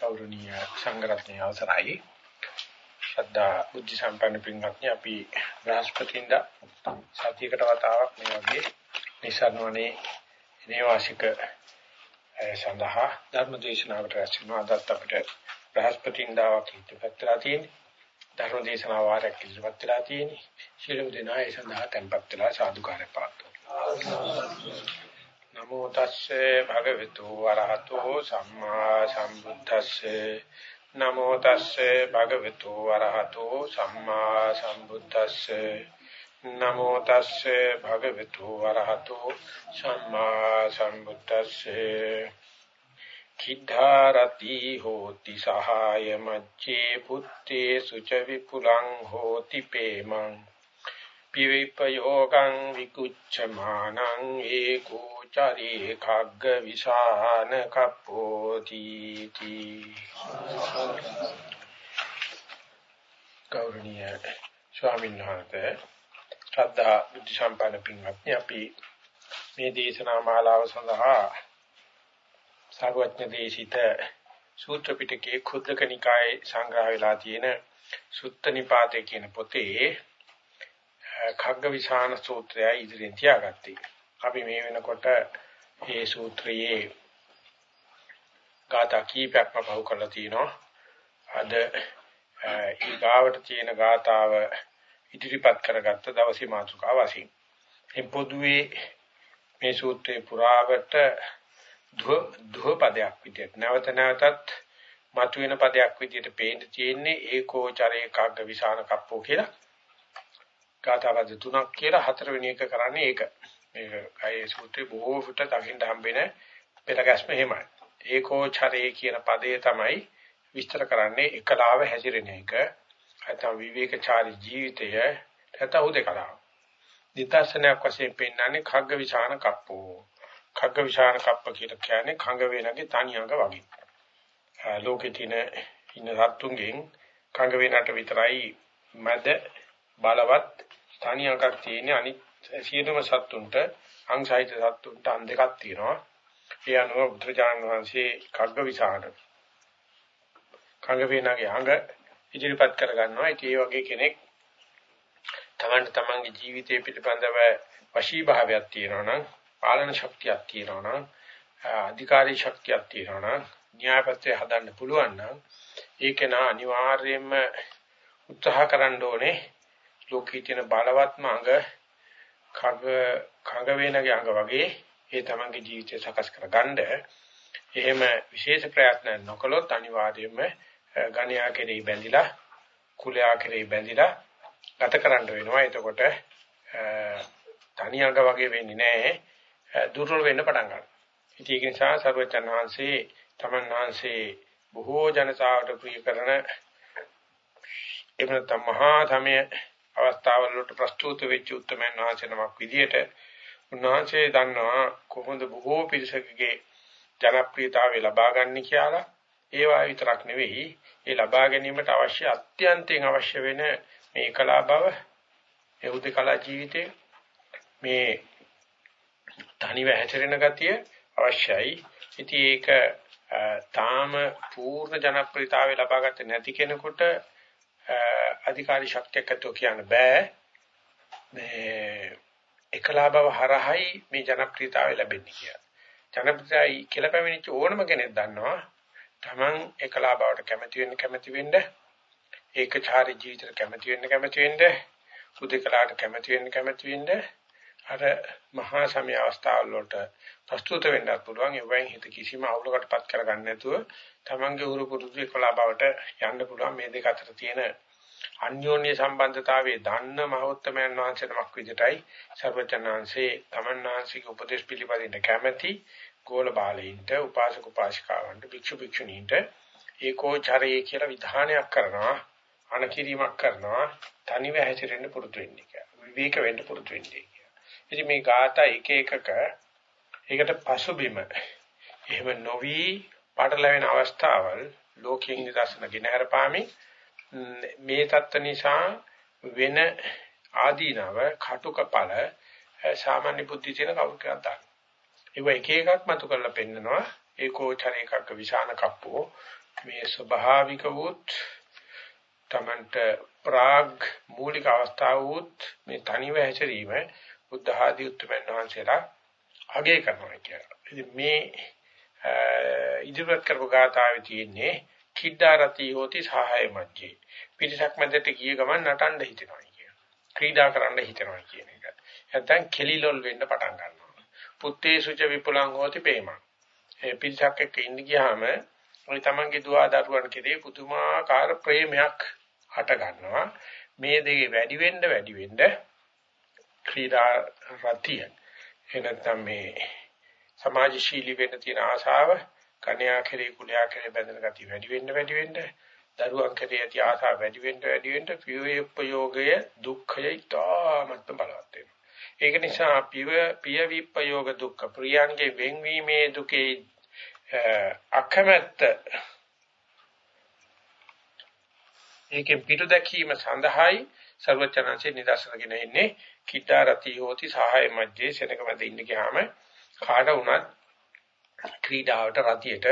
ගෞරවනීය සංඝරත්නයේ අවසරයි. ශ්‍රද්ධා බුද්ධ සම්පන්න පින්වත්නි අපි බ්‍රහස්පතින්ද සතියකට වතාවක් මේ වගේ නිසරණවනේ නේවාසික සඳහා ධර්ම දේශනාවට රැස්වෙනවා අදත් අපිට බ්‍රහස්පතින්දාවක් ඉතිපත්ලා තියෙන්නේ. ධර්ම දේශනාව වාරයක් ඉදිරිපත් වෙලා තියෙන්නේ. ශිළුම් දෙනා ඒ සඳහා tempත් වෙලා සාදුකාරය පාත්වනවා නමෝ තස්සේ භගවතු වරහතෝ සම්මා සම්බුද්දස්සේ. නමෝ තස්සේ භගවතු වරහතෝ සම්මා සම්බුද්දස්සේ. නමෝ තස්සේ භගවතු වරහතෝ සම්මා සම්බුද්දස්සේ. කිද්ධාරති හෝති සහාය මච්චේ පුත්තේ සුච විපුලං හෝති පේමං. පිවිපයෝගං විකුච්ඡමානං ඒකෝ චරේ khagg විසාන කප්පෝති තී ගෞරවනීය ස්වාමීන් වහන්සේ ශ්‍රද්ධා බුද්ධ සම්පන්න පින්වත්නි අපි මේ දේශනා මාලාව සඳහා සාරවත්න දේශිත සූත්‍ර පිටකයේ කුද්දක නිකායේ සංග්‍රහ වෙලා තියෙන සුත්ත නිපාතේ කියන පොතේ khaggavisana සූත්‍රය ඉදිරියෙන් තියාගත්තේ. අපි මේ වෙනකොට මේ සූත්‍රයේ ගාථා කීපයක්ම පහු කරලා තිනවා. අද ඊගාවට තියෙන ගාථාව ඉදිරිපත් කරගත්ත දවසේ මාතෘකාව වශයෙන්. මේ පොදුවේ මේ සූත්‍රේ පුරාවට ධුව ධුව පදයක් විදිහට නැවත නැවතත් මතුවෙන පදයක් විදිහට පේන්න තියෙන්නේ ඒකෝචරේ කග්ග විසාන කප්පෝ කියලා. ගාථාවද තුනක් කියලා හතරවෙනි එක කරන්නේ ඒක. මේක කයේ සූත්‍රේ බොහෝ කොට දකින්න හම්බෙන පෙළගැස්ම එහෙමයි. ඒකෝචරේ කියන පදේ තමයි විස්තර කරන්නේ එකලාව හැසිරෙන එක. නැත්නම් විවේකචාරී ජීවිතය නැත්නම් උදේකලාව. නිදර්ශනයක් වශයෙන් පෙන්වන්නේ khagga විසාන කප්පෝ. khagga විසාන කප්ප කියලා කියන්නේ khඟ වේනගේ තනි අඟ වගේ. ලෝකේ තියෙන ඉන්න සත්තුන්ගෙන් khඟ වේනට විතරයි මැද බලවත් තනි අඟක් තියෙන අනිත් සියලුම සත්තුන්ට අංශයිත සත්තුන්ට අන් දෙකක් තියෙනවා. ඒ අනුව බුදුරජාණන් වහන්සේ khagga විසාන khඟ වේනගේ අඟ ඉදිරිපත් කර ගන්නවා. ඒ වගේ කෙනෙක් තමන්ට තමන්ගේ ජීවිතය පිළිබඳව වශී භාවයක් තියෙනවා නම් පාලන ශක්තියක් තියෙනවා නම් අධිකාරී ශක්තියක් තියෙනවා නම් න්‍යායපත්‍ය හදන්න පුළුවන් නම් ඒක නා අනිවාර්යයෙන්ම උත්සාහ කරන්න ඕනේ ලෝකයේ තියෙන බලවත්ම අංග කග කඟ වේනගේ අංග වගේ ඒ තමන්ගේ ජීවිතය සකස් කරගන්න. එහෙම විශේෂ ප්‍රයත්න නොකළොත් අනිවාර්යයෙන්ම ගණ්‍යා කෙරෙහි බැඳිලා කුලයා කෙරෙහි බැඳිලා ගත කරන්න වෙනවා. එතකොට තනි අංග වගේ වෙන්නේ නැහැ. දුර්වල වෙන්න පටන් ගන්නවා. ඉතින් ඒක නිසා සර්වචන් වහන්සේ තමන් වහන්සේ බොහෝ ජනතාවට ප්‍රිය කරන එවනත මහා සමය අවස්ථාවල වලට ප්‍රස්තුත වෙච්ච උත්තරමයන් වහන්සේ නමක් විදියට උන්වහන්සේ දන්නවා කොහොමද බොහෝ පිරිසකගේ ජනප්‍රියතාවය ලබා ගන්න කියලා ඒවා විතරක් නෙවෙයි ඒ ලබා ගැනීමට අවශ්‍ය අත්‍යන්තයෙන් අවශ්‍ය වෙන මේ කලා බව ඒ උදේකලා ජීවිතේ මේ තනිව හැසිරෙන ගතිය අවශ්‍යයි. ඉතින් ඒක තාම පූර්ණ ජනප්‍රියතාවය ලබා ගන්න නැති කෙනෙකුට අධිකාරී ශක්තියක් ඇතෝ කියන්න බෑ. මේ එකලා බව හරහයි මේ ජනප්‍රියතාවය ලැබෙන්නේ කියලා. ජනප්‍රියයි කියලා පැමිණිච්ච ඕනම කෙනෙක් දන්නවා Taman එකලා බවට කැමති වෙන්න කැමති වෙන්න ඒකචාරී ජීවිතයට කැමති වෙන්න කැමති වෙන්න උදේකලාට කැමති වෙන්න කැමති වෙන්න අර මහා සමය අවස්ථාවල වලට ප්‍රස්තුත වෙන්නත් පුළුවන් ඒ වයින් හිත කිසිම අවුලකටපත් කරගන්න නැතුව තමන්ගේ උරු පුරුදු කලා බවට යන්න පුළුවන් මේ දෙක අතර තියෙන අන්‍යෝන්‍ය සම්බන්ධතාවයේ දන්න මහෞත්මයන් වහන්සේ නමක් විදිහටයි සර්වචනාංශේ තමන්නාංශික උපදේශ පිළිපදින්න කැමැති ගෝල බාලයින්ට උපාසක උපාසිකාවන්ට භික්ෂු භික්ෂුණීන්ට ඒකෝචරයේ කියලා විධානයක් කරනවා අනකිරීමක් කරනවා තනිව හැසිරෙන්න පුරුදු වෙන්න කියලා විවේක වෙන්න පුරුදු වෙන්නේ ඉතින් මේ ગાතා එක එකක ඒකට පසුබිම එහෙම නොවි පාඩලවෙන අවස්ථාවල් ලෝකයෙන් නිදර්ශන ගෙනහැර පාමි මේ தත්ත නිසා වෙන ආදීනව කටුකපල සාමාන්‍ය බුද්ධි තියෙන කවුරු කරා ඒක එක එකක් මතු කරලා පෙන්නනවා. ඒකෝචරේකක විශාන කප්පෝ. මේ ස්වභාවික වූත් තමන්ට ප්‍රාග් මූලික අවස්ථාව වූත් මේ තනිව හැසිරීම බුද්ධ ආදී උතුම්යන් වහන්සේලා අගය කරනවා කියලා. ඉතින් මේ ඉදිරිපත් කරපු ගාථාවේ තියෙන්නේ කිද්දාරති හෝති සහාය මැජ්ජේ. පිරිසක් මැදට ගිය ගමන් නටන්න හිතෙනවා කියන. ක්‍රීඩා කරන්න හිතෙනවා කියන එක. නැත්නම් කෙලිලොල් වෙන්න පටන් ගන්නවා. පුත්තේ සුච විපුලං හෝති පේමං. ඒ පිරිසක් එක්ක ඉන්න ගියාම ওই තමන්ගේ දුවා දරුවන් කෙරේ පුදුමාකාර ප්‍රේමයක් හට ගන්නවා. මේ දෙකේ වැඩි වෙන්න වැඩි වෙන්න ක්‍රීඩා රතිය. එනත්තම් මේ සමාජශීලී වෙන්න තියෙන ආශාව කන්‍යා කෙරේ කුලයා කෙරේ බැඳෙන ගතිය වැඩි වෙන්න වැඩි වෙන්න. දරුවන් කෙරේ ඇති ආශාව වැඩි වෙන්න වැඩි වෙන්න. පියෝපයෝගය දුක්ඛය ඉතාමත් බලවත් වෙනවා. ඒක නිසා පිය පිය විප්පයෝග දුක්ඛ ප්‍රියංගේ වෙන්වීමේ දුකේ අකමැත්ත. ඒකෙන් පිටු දැකීම සඳහායි ਸਰවචනංශේ නිදර්ශනගෙන ඉන්නේ. කිතාරති හෝති සහාය මැජේ සෙනක මැද ඉන්න ගියාම කාට වුණත් ක්‍රීඩාවට රතියට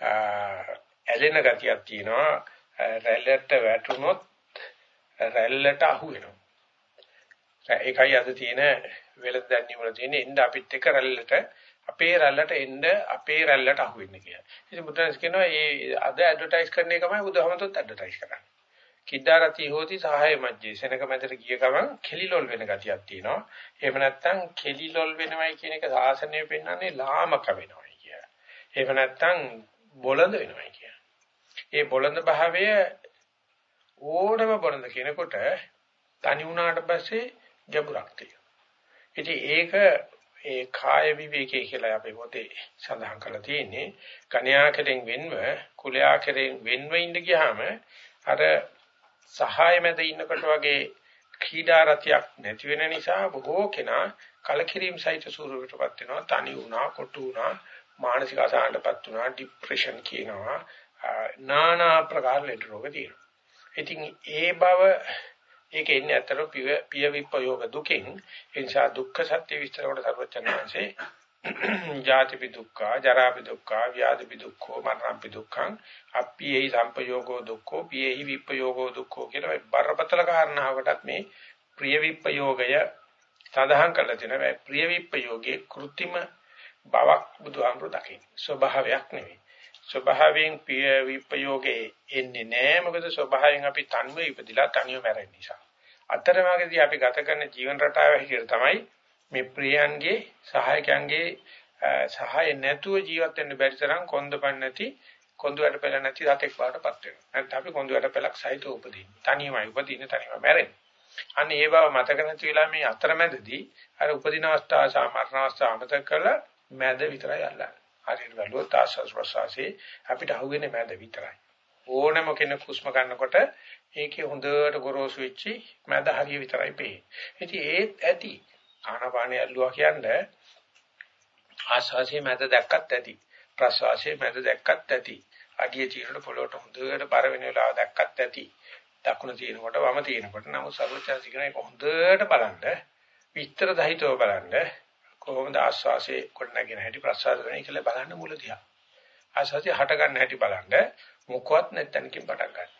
ඇලෙන ගතියක් තියෙනවා රැල්ලට වැටුනොත් රැල්ලට අහු වෙනවා ඒකයි අද තියෙන වෙලඳන්නේ වල තියෙන එන්න අපිත් එක්ක රැල්ලට අපේ රැල්ලට එන්න අපේ රැල්ලට අහු වෙන්න කියලා. ඉතින් බුදුන්ස් කියනවා මේ අද ඇඩ්වර්ටයිස් කරන එකමයි බුදුහමතුත් ඇඩ්වර්ටයිස් කරන්නේ. කිද්දාරති හෝති සහාය මැජ්ජේ සෙනක මැදට ගිය ගමන් කෙලිලොල් වෙන ගතියක් තියෙනවා. එහෙම නැත්නම් කෙලිලොල් වෙනවයි කියන එක සාසනය පෙන්වන්නේ ලාමක වෙනවයි කිය. එහෙම නැත්නම් බොළඳ වෙනවයි කිය. ඒ බොළඳ භාවය ඕනම බොළඳ කෙනෙකුට තනි වුණාට පස්සේ ගැඹුරක් තියෙනවා. ඉතින් ඒක ඒ කාය විවේකයේ කියලා අපි පොතේ සඳහන් කරලා තියෙන්නේ කන්‍යා කෙරෙන් වෙන්ව කුලයා කෙරෙන් වෙන්ව ඉඳ ගියාම අර සහාය මැද ඉන්නකොට වගේ ක්‍රීඩා රතියක් නැති වෙන නිසා බොහෝ කෙනා කලකිරීම සහිත ස්වරූපයටපත් වෙනවා තනි වුණා කොටු වුණා මානසික අසහනටපත් වුණා ડિප්‍රෙෂන් කියනවා නානා ප්‍රකාර ලෙඩ රෝග තියෙනවා. ඉතින් ඒ බව ඒක එන්නේ අතර පිය විපයෝග දුකින් ඒ නිසා දුක්ඛ සත්‍ය විස්තර කොට සර්වචනanse ජාතිපි දුක්ඛා ජරාපි දුක්ඛා ව්‍යාධිපි දුක්ඛෝ මරණපි දුක්ඛං අප්පියේහි සම්පයෝගෝ දුක්ඛෝ පියේහි විප්පයෝගෝ දුක්ඛෝ කියලා මේ බරපතල කාරණාවකටත් මේ ප්‍රිය විප්පයෝගය සඳහන් කරලා තියෙනවා. මේ ප්‍රිය විප්පයෝගයේ કૃතිම බවක් බුදුහාමුදුරු දකින්න. ස්වභාවයක් නෙවෙයි. ස්වභාවයෙන් ප්‍රිය විප්පයෝගේ එන්නේ නැහැ. මොකද ස්වභාවයෙන් අපි තනිව ඉපදිලා තනිව මැරෙන නිසා. අතරමඟදී අපි ගත කරන ජීවන රටාව හැටියට තමයි මේ ප්‍රියයන්ගේ සහායකයන්ගේ සහාය නැතුව ජීවත් වෙන්න බැරි තරම් කොන්දපන් නැති කොඳු වැඩ පෙළ නැති සතෙක් බවටපත් වෙනවා. නැත්නම් අපි කොඳු වැඩ පෙළක් සහිතව උපදින්න. තනියමයි උපදින්න තනියම මැරෙන්නේ. අන්න ඒ බව මතක නැති වෙලා මේ අතරමැදදී අර උපදින අවස්ථාව සාමරණ අවස්ථාව අමතක කරලා මැද විතරයි අල්ලන්නේ. හරියට බැලුවොත් ආස්වාස් ප්‍රසවාසයේ අපිට අහුවෙන්නේ මැද විතරයි. ඕනම කෙනෙක් හුස්ම ගන්නකොට ඒකේ හොඳට ගොරෝසු වෙච්චි මැද හරිය විතරයි පේන්නේ. ඉතින් ඒත් ඇති ආනාපානිය ඇල්ලුවා කියන්නේ ආස්වාසියේ මැද දැක්කත් ඇති. ප්‍රස්වාසයේ මැද දැක්කත් ඇති. අඩිය චීරට පොළොට හොඳට බර වෙන වෙලාව දැක්කත් ඇති. දකුණ තියෙනකොට වම තියෙනකොට නමුත් සර්වචාන්සි කියන එක හොඳට බලන්න විස්තර දහිතව බලන්න කොහොමද ආස්වාසියේ කොටනගෙන හැටි ප්‍රස්වාස කරන කියලා බලන්න මුල දිහා. ආස්වාසිය හට ගන්න හැටි බලන්න මොකවත් නැත්තනකින් පටන් ගන්න.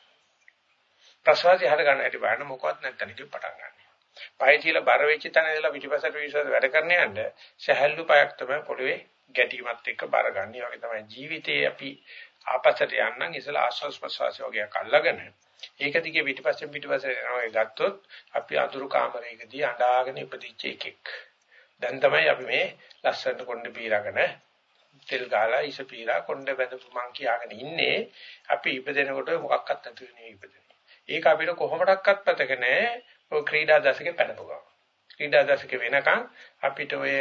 ප්‍රස්වාසය හට ගන්න හැටි බලන්න මොකවත් නැත්තනකින් පටන් ගන්න. පය තියලා බර වෙච්ච තැන ඉඳලා පිටිපසට විශ්වාස වැඩ කරන්න යන්න සහැල්ලු පයක් තමයි පොළවේ ගැටීමත් එක්ක බර ගන්න. ඒ වගේ තමයි ජීවිතේ අපි ආපස්සට යන්නම් ඉතලා ආශ්වාස ප්‍රශ්වාසය වගේ අල්ලගෙන ඒක දිගේ පිටිපස්සෙන් පිටිපස්සට යනවා ගත්තොත් අපි අඳුරු කාමරයකදී අඬාගෙන ඉපදිච්ච එකෙක්. දැන් තමයි අපි මේ ලස්සනට කොණ්ඩේ පීරාගෙන තෙල් ගාලා ඉස පීරා කොණ්ඩේ බැඳපු මං කියාගෙන ඉන්නේ අපි ඉපදෙනකොට මොකක්වත් නැතුව නෙවෙයි ඉපදෙන්නේ. ඒක අපිට කොහොමඩක්වත් පැතක නැහැ. ඔය ක්‍රීඩා දශකේ පැනපු ගමන්. ක්‍රීඩා දශකේ වෙනකන් අපිට ඔය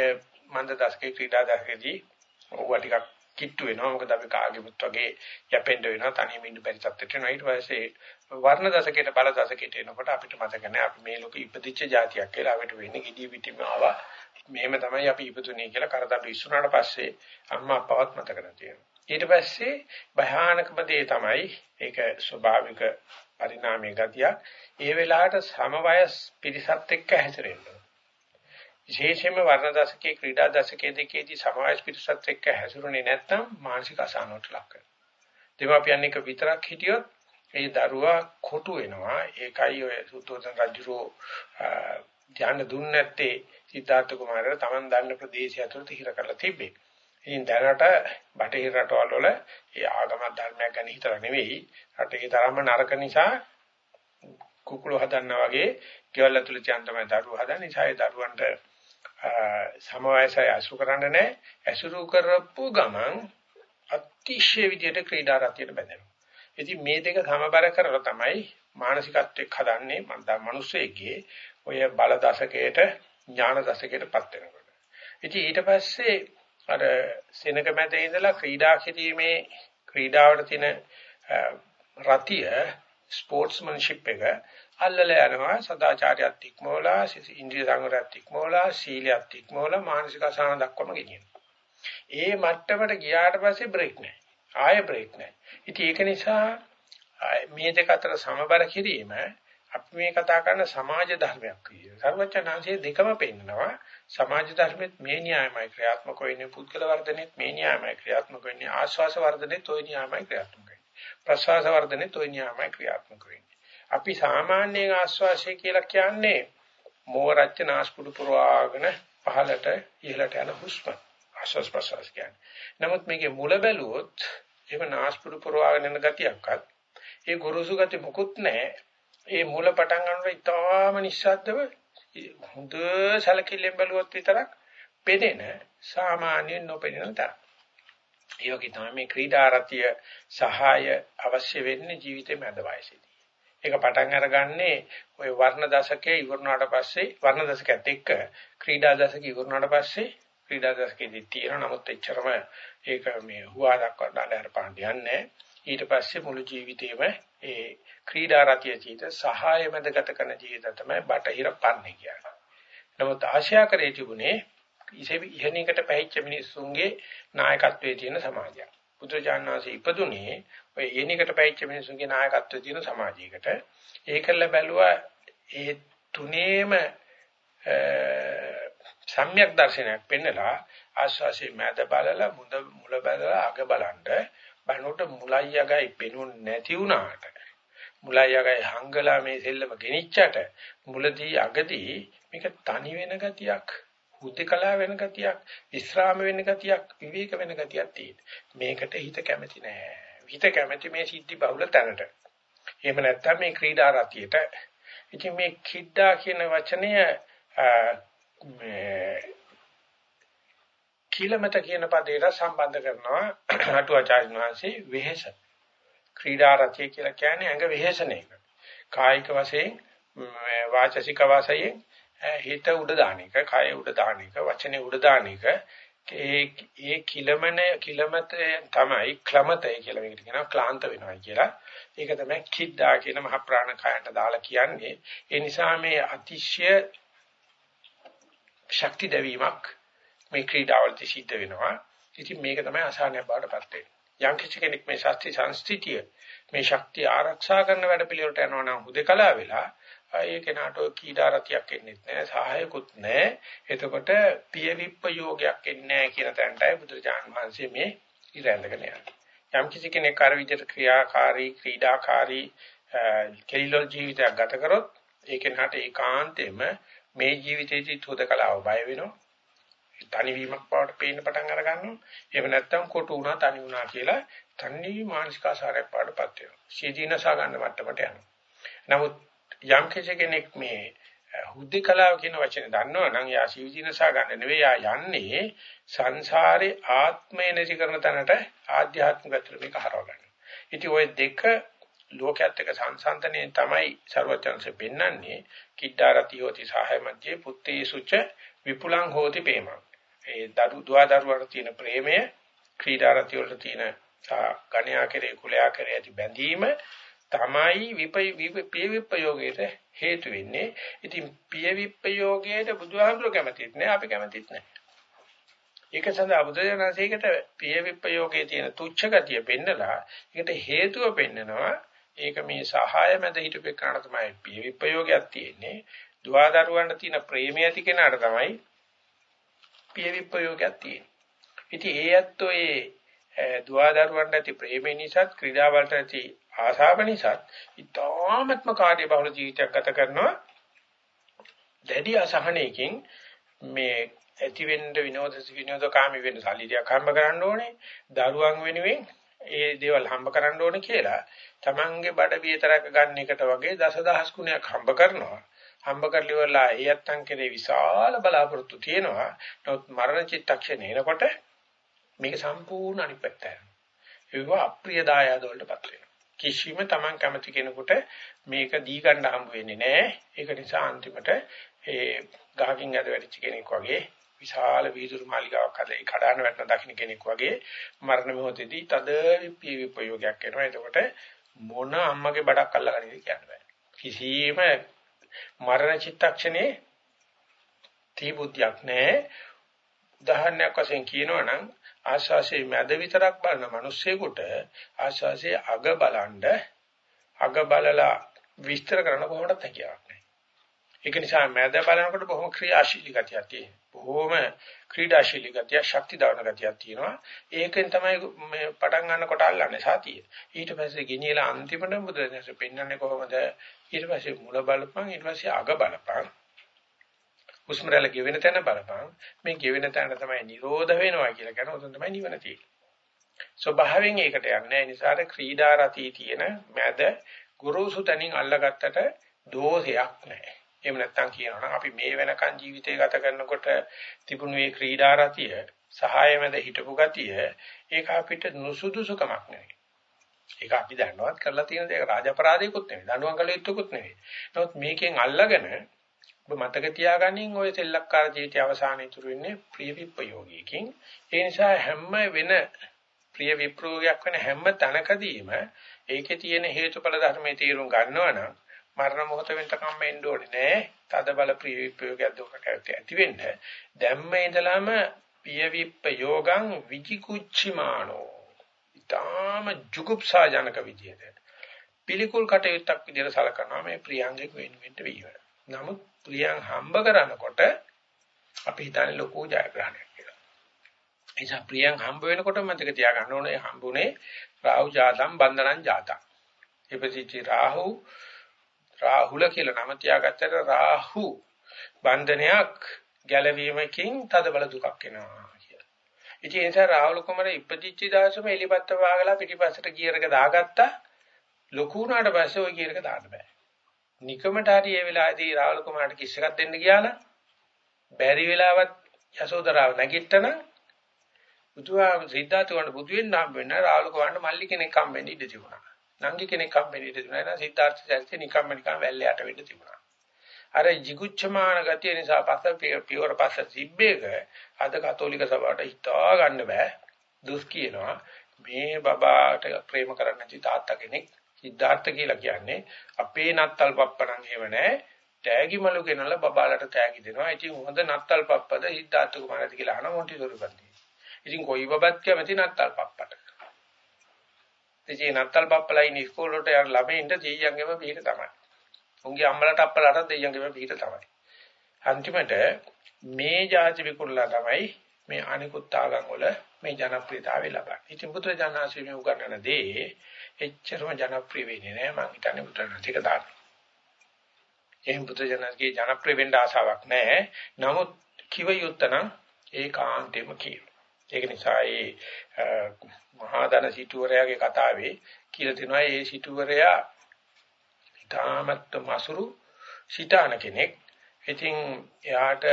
මන්ද දශකේ ක්‍රීඩා දශකේදී ඕවා ටිකක් කිට්ටු වෙනවා. මොකද අපි කාගෙමුත් වගේ යැපෙන්න වෙනවා. තනියම ඉන්න බැරි තත්ත්වයට එනවා. ඊට පස්සේ වර්ණ දශකයට බල දශකයට එනකොට අපිට මතක නැහැ අපි මේ ලෝකෙ ඉපදිච්ච જાතියක් කියලා අපිට වෙන්නේ gediy පිටිම ආවා. මෙහෙම තමයි අපි ඉපදුනේ කියලා කරදා පිස්සුනාට පස්සේ අම්මා අප්පවත් මතක නැති වෙනවා. ඊට පස්සේ භයානකම දේ තමයි ඒක ස්වභාවික පරිණාමයේ ගතියක්. ඒ වෙලාවට සමවයස් පිරිසත් එක්ක හැසිරෙන්න. විශේෂයෙන්ම වර්ණ දශකයේ ක්‍රීඩා දශකයේ දෙකේදී සමාජ පිටසත් එක්ක හැසිරුනේ නැත්නම් මානසික අසහනකට ලක් වෙනවා. දෙමාපියන් එක විතරක් හිටියොත් ඒ දරුවා කොටු වෙනවා. ඒකයි ඔය සුද්ධෝදන රජුරෝ ධ්‍යාන දුන්නේ නැත්තේ සිද්ධාර්ථ කුමාරයාට Taman දන්න ප්‍රදේශය ඇතුළත හිර කරලා තිබ්බේ. ඉතින් දැනට බටහිර රටවල් වල ඒ ආගම ධර්මයක් ගැන හිතලා නෙවෙයි රටේ තරම්ම නරක නිසා කුකුළු හදන්නා වගේ ගෙවල් ඇතුළේ තියන් තමයි දරුවෝ හදන්නේ. නිසා ඒ දරුවන්ට සමවයසයි අසු කරන්න නැහැ. ඇසුරු කරපු ගමන් අතිශය විදියට ක්‍රීඩා රතියට බැඳෙනවා. ඉතින් මේ දෙක සමබර කරලා තමයි මානසිකත්වයක් හදන්නේ මන්ද මිනිස්සෙගේ ඔය බල දශකයට ඥාන දශකයටපත් වෙනකොට. ඉතින් ඊට පස්සේ අර සෙනක මැද ඉඳලා ක්‍රීඩා කිරීමේ ක්‍රීඩාවට තියෙන රතිය ස්පෝර්ට්ස්මන්ෂිප් එක අල්ලලා යනවා සදාචාරයත් ඉක්මවලා ඉන්ද්‍රිය සංවරයත් ඉක්මවලා සීලයත් ඉක්මවලා මානසික අසහන දක්වම ගෙනියනවා. ඒ මට්ටමට ගියාට පස්සේ බ්‍රේක් නැහැ. ආයෙ බ්‍රේක් නැහැ. ඉතින් ඒක නිසා මේ දෙක අතර සමබර කිරීම අපි මේ කතා කරන සමාජ ධර්මයක් කියන. සර්වචනාංශයේ දෙකම පෙන්නනවා. සමාජ ධර්මෙත් මේ න්‍යායමයි ක්‍රියාත්මක වෙන්නේ පුද්ගල වර්ධනෙත් මේ න්‍යායමයි ක්‍රියාත්මක වෙන්නේ ආශ්වාස වර්ධනෙත් ওই න්‍යායමයි ක්‍රියාත්මක වෙන්නේ. ප්‍රශ්වාස වර්ධනෙත් ওই න්‍යායමයි ක්‍රියාත්මක වෙන්නේ. අපි සාමාන්‍යයෙන් ආශ්වාසය කියලා කියන්නේ මෝරච්ච නාස්පුඩු පුරවාගෙන පහළට ඉහළට යන හුස්ම. ආශ්වාස ප්‍රශ්වාස කියන්නේ. නමුත් මේකේ මුල බැලුවොත් එහෙම නාස්පුඩු පුරවාගෙන යන ගතියක්වත් ඒ ගුරුසු ගති මුකුත් නැහැ. ඒ මුල පටන් ගන්නකොට ඉතාම නිස්සද්දව හොඳ සැලකිල්ලෙන් බැලුවොත් විතරක් පෙනෙන සාමාන්‍යයෙන් නොපෙනෙන තරම්. ඒ වගේ තමයි මේ ක්‍රීඩා රතිය සහාය අවශ්‍ය වෙන්නේ ජීවිතේ මැද වයසේදී. ඒක පටන් අරගන්නේ ওই වර්ණ දශකයේ ඉවරනාට පස්සේ වර්ණ දශකයත් එක්ක ක්‍රීඩා දශකය ඉවරනාට පස්සේ ක්‍රීඩා දශකයේදී තියෙන නමුත් එච්චරම ඒක මේ හුවා දක්වන්න අර පාණ්ඩයන්නේ ඊට පස්සේ මුළු ජීවිතේම ඒ ක්‍රීඩා රතිය ජීවිත සහාය මැදගත කරන ජීවිත තමයි බටහිර පන්නේ කියන්නේ. නමුත් ආශා කරේ තිබුණේ ඉහෙනීකට පැහිච්ච මිනිස්සුන්ගේ නායකත්වයේ තියෙන සමාජයක්. බුදුජානනාංශය ඉපදුනේ ඔය ඉහෙනීකට පැහිච්ච මිනිස්සුන්ගේ නායකත්වයේ තියෙන සමාජයකට. ඒකල බැලුවා ඒ තුනේම සම්‍යක් දර්ශනයක් පෙන්නලා ආස්වාසේ මැද බලලා මුද මුල බලලා අග බලන්න බලනකොට මුලයි යගයි පෙනුන්නේ නැති වුණාට මුලයි යගයි හංගලා මේ සෙල්ලම ගෙනිච්චට මුලදී අගදී මේක තනි වෙන ගතියක් හුදකලා වෙන ගතියක් විස්රාම වෙන ගතියක් විවේක වෙන ගතියක් තියෙන මේකට හිත කැමති නෑ. හිත කැමති මේ සිද්ධි බහුල තැනට. එහෙම නැත්නම් මේ ක්‍රීඩා රතියට. ඉතින් මේ කිඩ්ඩා කියන වචනය මේ කිලමත කියන පදයට සම්බන්ධ කරනවා අටුවාචාර්ය වහන්සේ වෙහෙස. ක්‍රීඩා රතිය කියලා කියන්නේ ඇඟ වෙහෙසන එක. කායික වශයෙන් වාචසික වශයෙන් හිත උඩ දාන එක, කය උඩ දාන එක, වචනේ උඩ දාන එක. ඒ ඒ කිලමන කිලමත තමයි ක්ලමතය කියලා මේකට කියනවා ක්ලාන්ත වෙනවා කියලා. ඒක තමයි කිද්දා කියන මහ ප්‍රාණ කයන්ට දාලා කියන්නේ. ඒ නිසා මේ අතිශය ශක්ති දෙවීමක් මේ ක්‍රීඩාවලදී සිද්ධ වෙනවා. ඉතින් මේක තමයි අසහනය බාටපත් වෙන්නේ. යම් කිසි කෙනෙක් මේ ශාස්ත්‍රීය සංස්කෘතිය මේ ශක්තිය ආරක්ෂා කරන වැඩ පිළිවෙලට යනවා නම් හුදකලා වෙලා ඒ කෙනාට ක්‍රීඩා රතියක් එන්නේ නැහැ, සහායකුත් නැහැ. එතකොට පිය විප්පයෝගයක් එන්නේ නැහැ කියන තැනටයි බුදුරජාණන් වහන්සේ මේ ඉරැඳගෙන යන්නේ. යම් කිසි කෙනෙක් අර විදිහට ක්‍රියාකාරී, ක්‍රීඩාකාරී කෙලිලොල් ජීවිතයක් ගත කරොත් ඒ කෙනාට ඒකාන්තයෙන්ම මේ ජීවිතයේදී හුදකලාව බය වෙනවා. තනිවීමක් බවට පේන්න පටන් අර ගන්නවා. එහෙම නැත්නම් කොටු වුණා තනි වුණා කියලා තනි මානසික ආසාරයක් පාඩපත් වෙනවා. සීදීනසා ගන්න මට්ටමට යනවා. නමුත් යම් කෙනෙක් මේ හුදෙකලාව කියන වචනේ දන්නවනම් යා සීදීනසා ගන්න නෙවෙයි යා යන්නේ සංසාරේ ආත්මය නැති කරන තැනට ආධ්‍යාත්මික පැත්තට මේක හරව ගන්නවා. ඉතින් ওই දෙක ලෝකයේත් එක සංසන්දනයේ තමයි ਸਰවචන්සේ පෙන්වන්නේ කිඩ්ඩාරති හෝති සහය මැජේ පුත්තේසුච විපුලං හෝති පේමං ඒ දරු දුවා දරුවට තියෙන ප්‍රේමය ක්‍රීඩා රති වලට තියෙන ගණ්‍යා කෙරේ කුලයා කෙරේ ඇති බැඳීම තමයි විපයි පිය විපයෝගයට හේතු වෙන්නේ. ඉතින් පිය විපයෝගයට බුදුහාමුදුරුවෝ කැමතිත් නෑ අපි කැමතිත් නෑ. ඒක සඳහා බුදුදහමසේකට පිය විපයෝගයේ තියෙන තුච්ඡ ගතිය පෙන්නලා ඒකට හේතුව පෙන්නනවා. ඒක මේ සහාය මැද හිටපේ කරණ තමයි පිය විපයෝගයක් තියෙන්නේ. දුවා දරුවන්ට තියෙන ප්‍රේමය ඇති කෙනාට තමයි පිය විප්‍රයෝගයක් තියෙනවා. ඉතින් ඒ ඇත්තෝ ඒ දුවදරුවන්ට ඇති ප්‍රේමේ නිසාත් ක්‍රීඩාවලට ඇති ආශාව නිසාත් ඊ타ත්ම කාර්ය බහුල ජීවිතයක් ගත කරනවා. දැඩි අසහනයකින් මේ ඇති වෙන්න විනෝද විනෝදකාමී වෙන්න සල්ලියක් හම්බ කරන්න ඕනේ. දරුවන් වෙනුවෙන් ඒ දේවල් හම්බ කරන්න ඕනේ කියලා තමන්ගේ බඩ විතරක ගන්න එකට වගේ දසදහස් ගුණයක් හම්බ කරනවා. හම්බ කරලිවලා ඒ අත්තන් කෙරේ විශාල බලාපොරොත්තු තියෙනවා. නමුත් මරණ චිත්තක්ෂණය එනකොට මේක සම්පූර්ණ අනිත් පැත්ත යනවා. ඒක අප්‍රිය දායාද වලටපත් වෙනවා. කිසිම Taman කැමති කෙනෙකුට මේක දී ගන්න හම්බ වෙන්නේ නැහැ. ඒක නිසා අන්තිමට ඒ ගහකින් ඇද වැටිච්ච කෙනෙක් වගේ විශාල වීදුරු මාලිගාවක් හදලා කඩාන වැටෙන දකින්න කෙනෙක් වගේ මරණ මොහොතේදී තද විපයෝගයක් වෙනවා. එතකොට මොන අම්මගේ බඩක් අල්ලගන්නද කියන්න බෑ. කිසිම මරණ චිත්තක්ෂණේ තී බුද්ධියක් නැහැ. උදාහරණයක් වශයෙන් කියනවා නම් ආශාසයේ මැද විතරක් බලන මිනිස්සෙකුට ආශාසයේ අග බලන්ඩ අග බලලා විස්තර කරන්න කොහොමද හැකියාවක් නැහැ. ඒක නිසා මැද බලනකොට බොහොම ක්‍රියාශීලී ගතියක් තියෙනවා. බොහොම ක්‍රීඩාශීලී ගතිය, ශක්ති දාන ගතියක් තියෙනවා. ඒකෙන් තමයි මේ පටන් ගන්නකොට අල්ලන්නේ සතිය. ඊට පස්සේ ගෙනියලා අන්තිමට බුදුරජාණන් පෙන්වන්නේ කොහොමද? ඊට පස්සේ මුල බලපන්, ඊට පස්සේ අග බලපන්. හුස්ම රැල්ල ගෙවෙන තැන බලපන්. මේ ගෙවෙන තැන තමයි නිරෝධ වෙනවා කියලා කියන උතන තමයි නිවන තියෙන්නේ. ස්වභාවයෙන් ඒකට යන්නේ නිසා ක්‍රීඩා රතී තියෙන මැද ගුරුසු තනින් අල්ලගත්තට දෝෂයක් නැහැ. එහෙම නැත්නම් කියනවා නම් අපි මේ වෙනකන් ජීවිතය ගත කරනකොට තිබුණු මේ ක්‍රීඩා රතිය සහාය මැද හිටපු ගතිය ඒක අපිට නුසුදුසුකමක් නෙවෙයි. ඒක අපි දන්නවත් කරලා තියෙන දෙයක් රාජපරාධයකුත් නෙවෙයි. දඬුවම් කළ යුතුකුත් නෙවෙයි. නමුත් මේකෙන් අල්ලගෙන ඔබ මතක තියාගනින් ওই සෙල්ලක්කාර ජීවිතය අවසානයේ ඉතුරු වෙන්නේ ප්‍රිය විප්‍රයෝගයකින්. ඒ නිසා හැම වෙන ප්‍රිය විප්‍රයෝගයක් වෙන හැම තැනකදීම ඒකේ තියෙන හේතුඵල ධර්මයේ තීරුම් ගන්නවනම් මරණ මොහොත වෙනකම් එන්න ඕනේ නෑ. තද බල ප්‍රිය විප්‍රයෝගයක් දුකට ඇති වෙන්න. දැම්ම ඉඳලම පිය විප්‍රයෝගං විචිකුච්චිමානෝ. ඊටාම ජුගුප්සාජනක විදියට. පිළිකුල් කටයුත්තක් විදියට සලකනවා මේ ප්‍රියංගෙක වෙන වෙන්න වීම. නමුත් ප්‍රියං හම්බ කරනකොට අපි හිතන්නේ ලොකු ජයග්‍රහණයක් කියලා. ඒ නිසා ප්‍රියං හම්බ වෙනකොට මතක තියාගන්න ඕනේ හම්බුනේ රාහු ජාතම් බන්ධනං ජාතම්. ඉපදිච්ච රාහු රාහුල කියලා නම තියාගත්තට රාහු බන්ධනයක් ගැලවීමකින් තදබල දුකක් එනවා කියලා. ඉතින් ඒ නිසා රාහුල කුමාර ඉපදිච්ච දවසම එලිපත්ත වාගලා පිටිපස්සට ගියරක දාගත්තා. ලොකු වුණාට පස්සේ ওই ගියරක දාන්න බෑ. නිකමට හරි ඒ වෙලාවේදී රාහුල කුමාරට කිස් එකක් දෙන්න ගියාලා බැරි වෙලාවත් යසෝදරාව නැගිට්ටන බුදුහා සිද්ධාර්ථ වන්ට බුදු වෙන්න හම්බ වෙන්න රාහුල කුමාරට මල්ලි කෙනෙක් හම්බෙන්න ඉඩ තිබුණා. නංගි කෙනෙක් හම්බෙන්න ඉඩ තිබුණා. එහෙනම් සිද්ධාර්ථ චරිතේ නිකම්ම නිකම් වැල්ලයට වෙන්න තිබුණා. අර jigucchamaන ගතිය නිසා පස්ස පියවර පස්ස තිබ්බේක අද කතෝලික සභාවට හිතා ගන්න බෑ. දුස් කියනවා මේ බබාට ප්‍රේම කරන්න නැති තාත්තා කෙනෙක් සිද්ධාර්ථ කියලා කියන්නේ අපේ නත්තල් පප්පණන් එහෙම නැහැ. තෑගි මලු කෙනලා බබාලට තෑගි දෙනවා. ඉතින් හොඳ නත්තල් පප්පද සිද්ධාර්ථ කුමාරද කියලා අහන මොන්ටි දොරපන්ති. ඉතින් කොයි බබත් කැමති නත්තල් පප්පට. ඉතින් නත්තල් පප්පලා ඉන්නේ ඉස්කෝලේට යන ළමයින්ට දෙයියන්ගේම පිට තමයි. උන්ගේ අම්මලාට අප්පලාට දෙයියන්ගේම පිට තමයි. අන්තිමට මේ જાති විකුණලා තමයි මේ අනිකුත් ආගම් වල මේ ජනප්‍රියතාවය ලබන්නේ. ඉතින් බුදුරජාණන්සේ මේ උගන්වන දේ එච්චරම ජනප්‍රිය වෙන්නේ නැහැ මම හිතන්නේ බුදුරජාණන්සේක දාන්න. එහෙනම් බුදුරජාණන්ගේ ජනප්‍රිය වෙන්න ආසාවක් නැහැ. නමුත් කිව යුත්තනම් ඒකාන්තෙම කියනවා. ඒක නිසා ඒ මහා ධන සිටුවරයාගේ කතාවේ කියලා තියෙනවා ඒ සිටුවරයා ඊටමත් මසුරු සිතාන කෙනෙක්. ඉතින් එයාට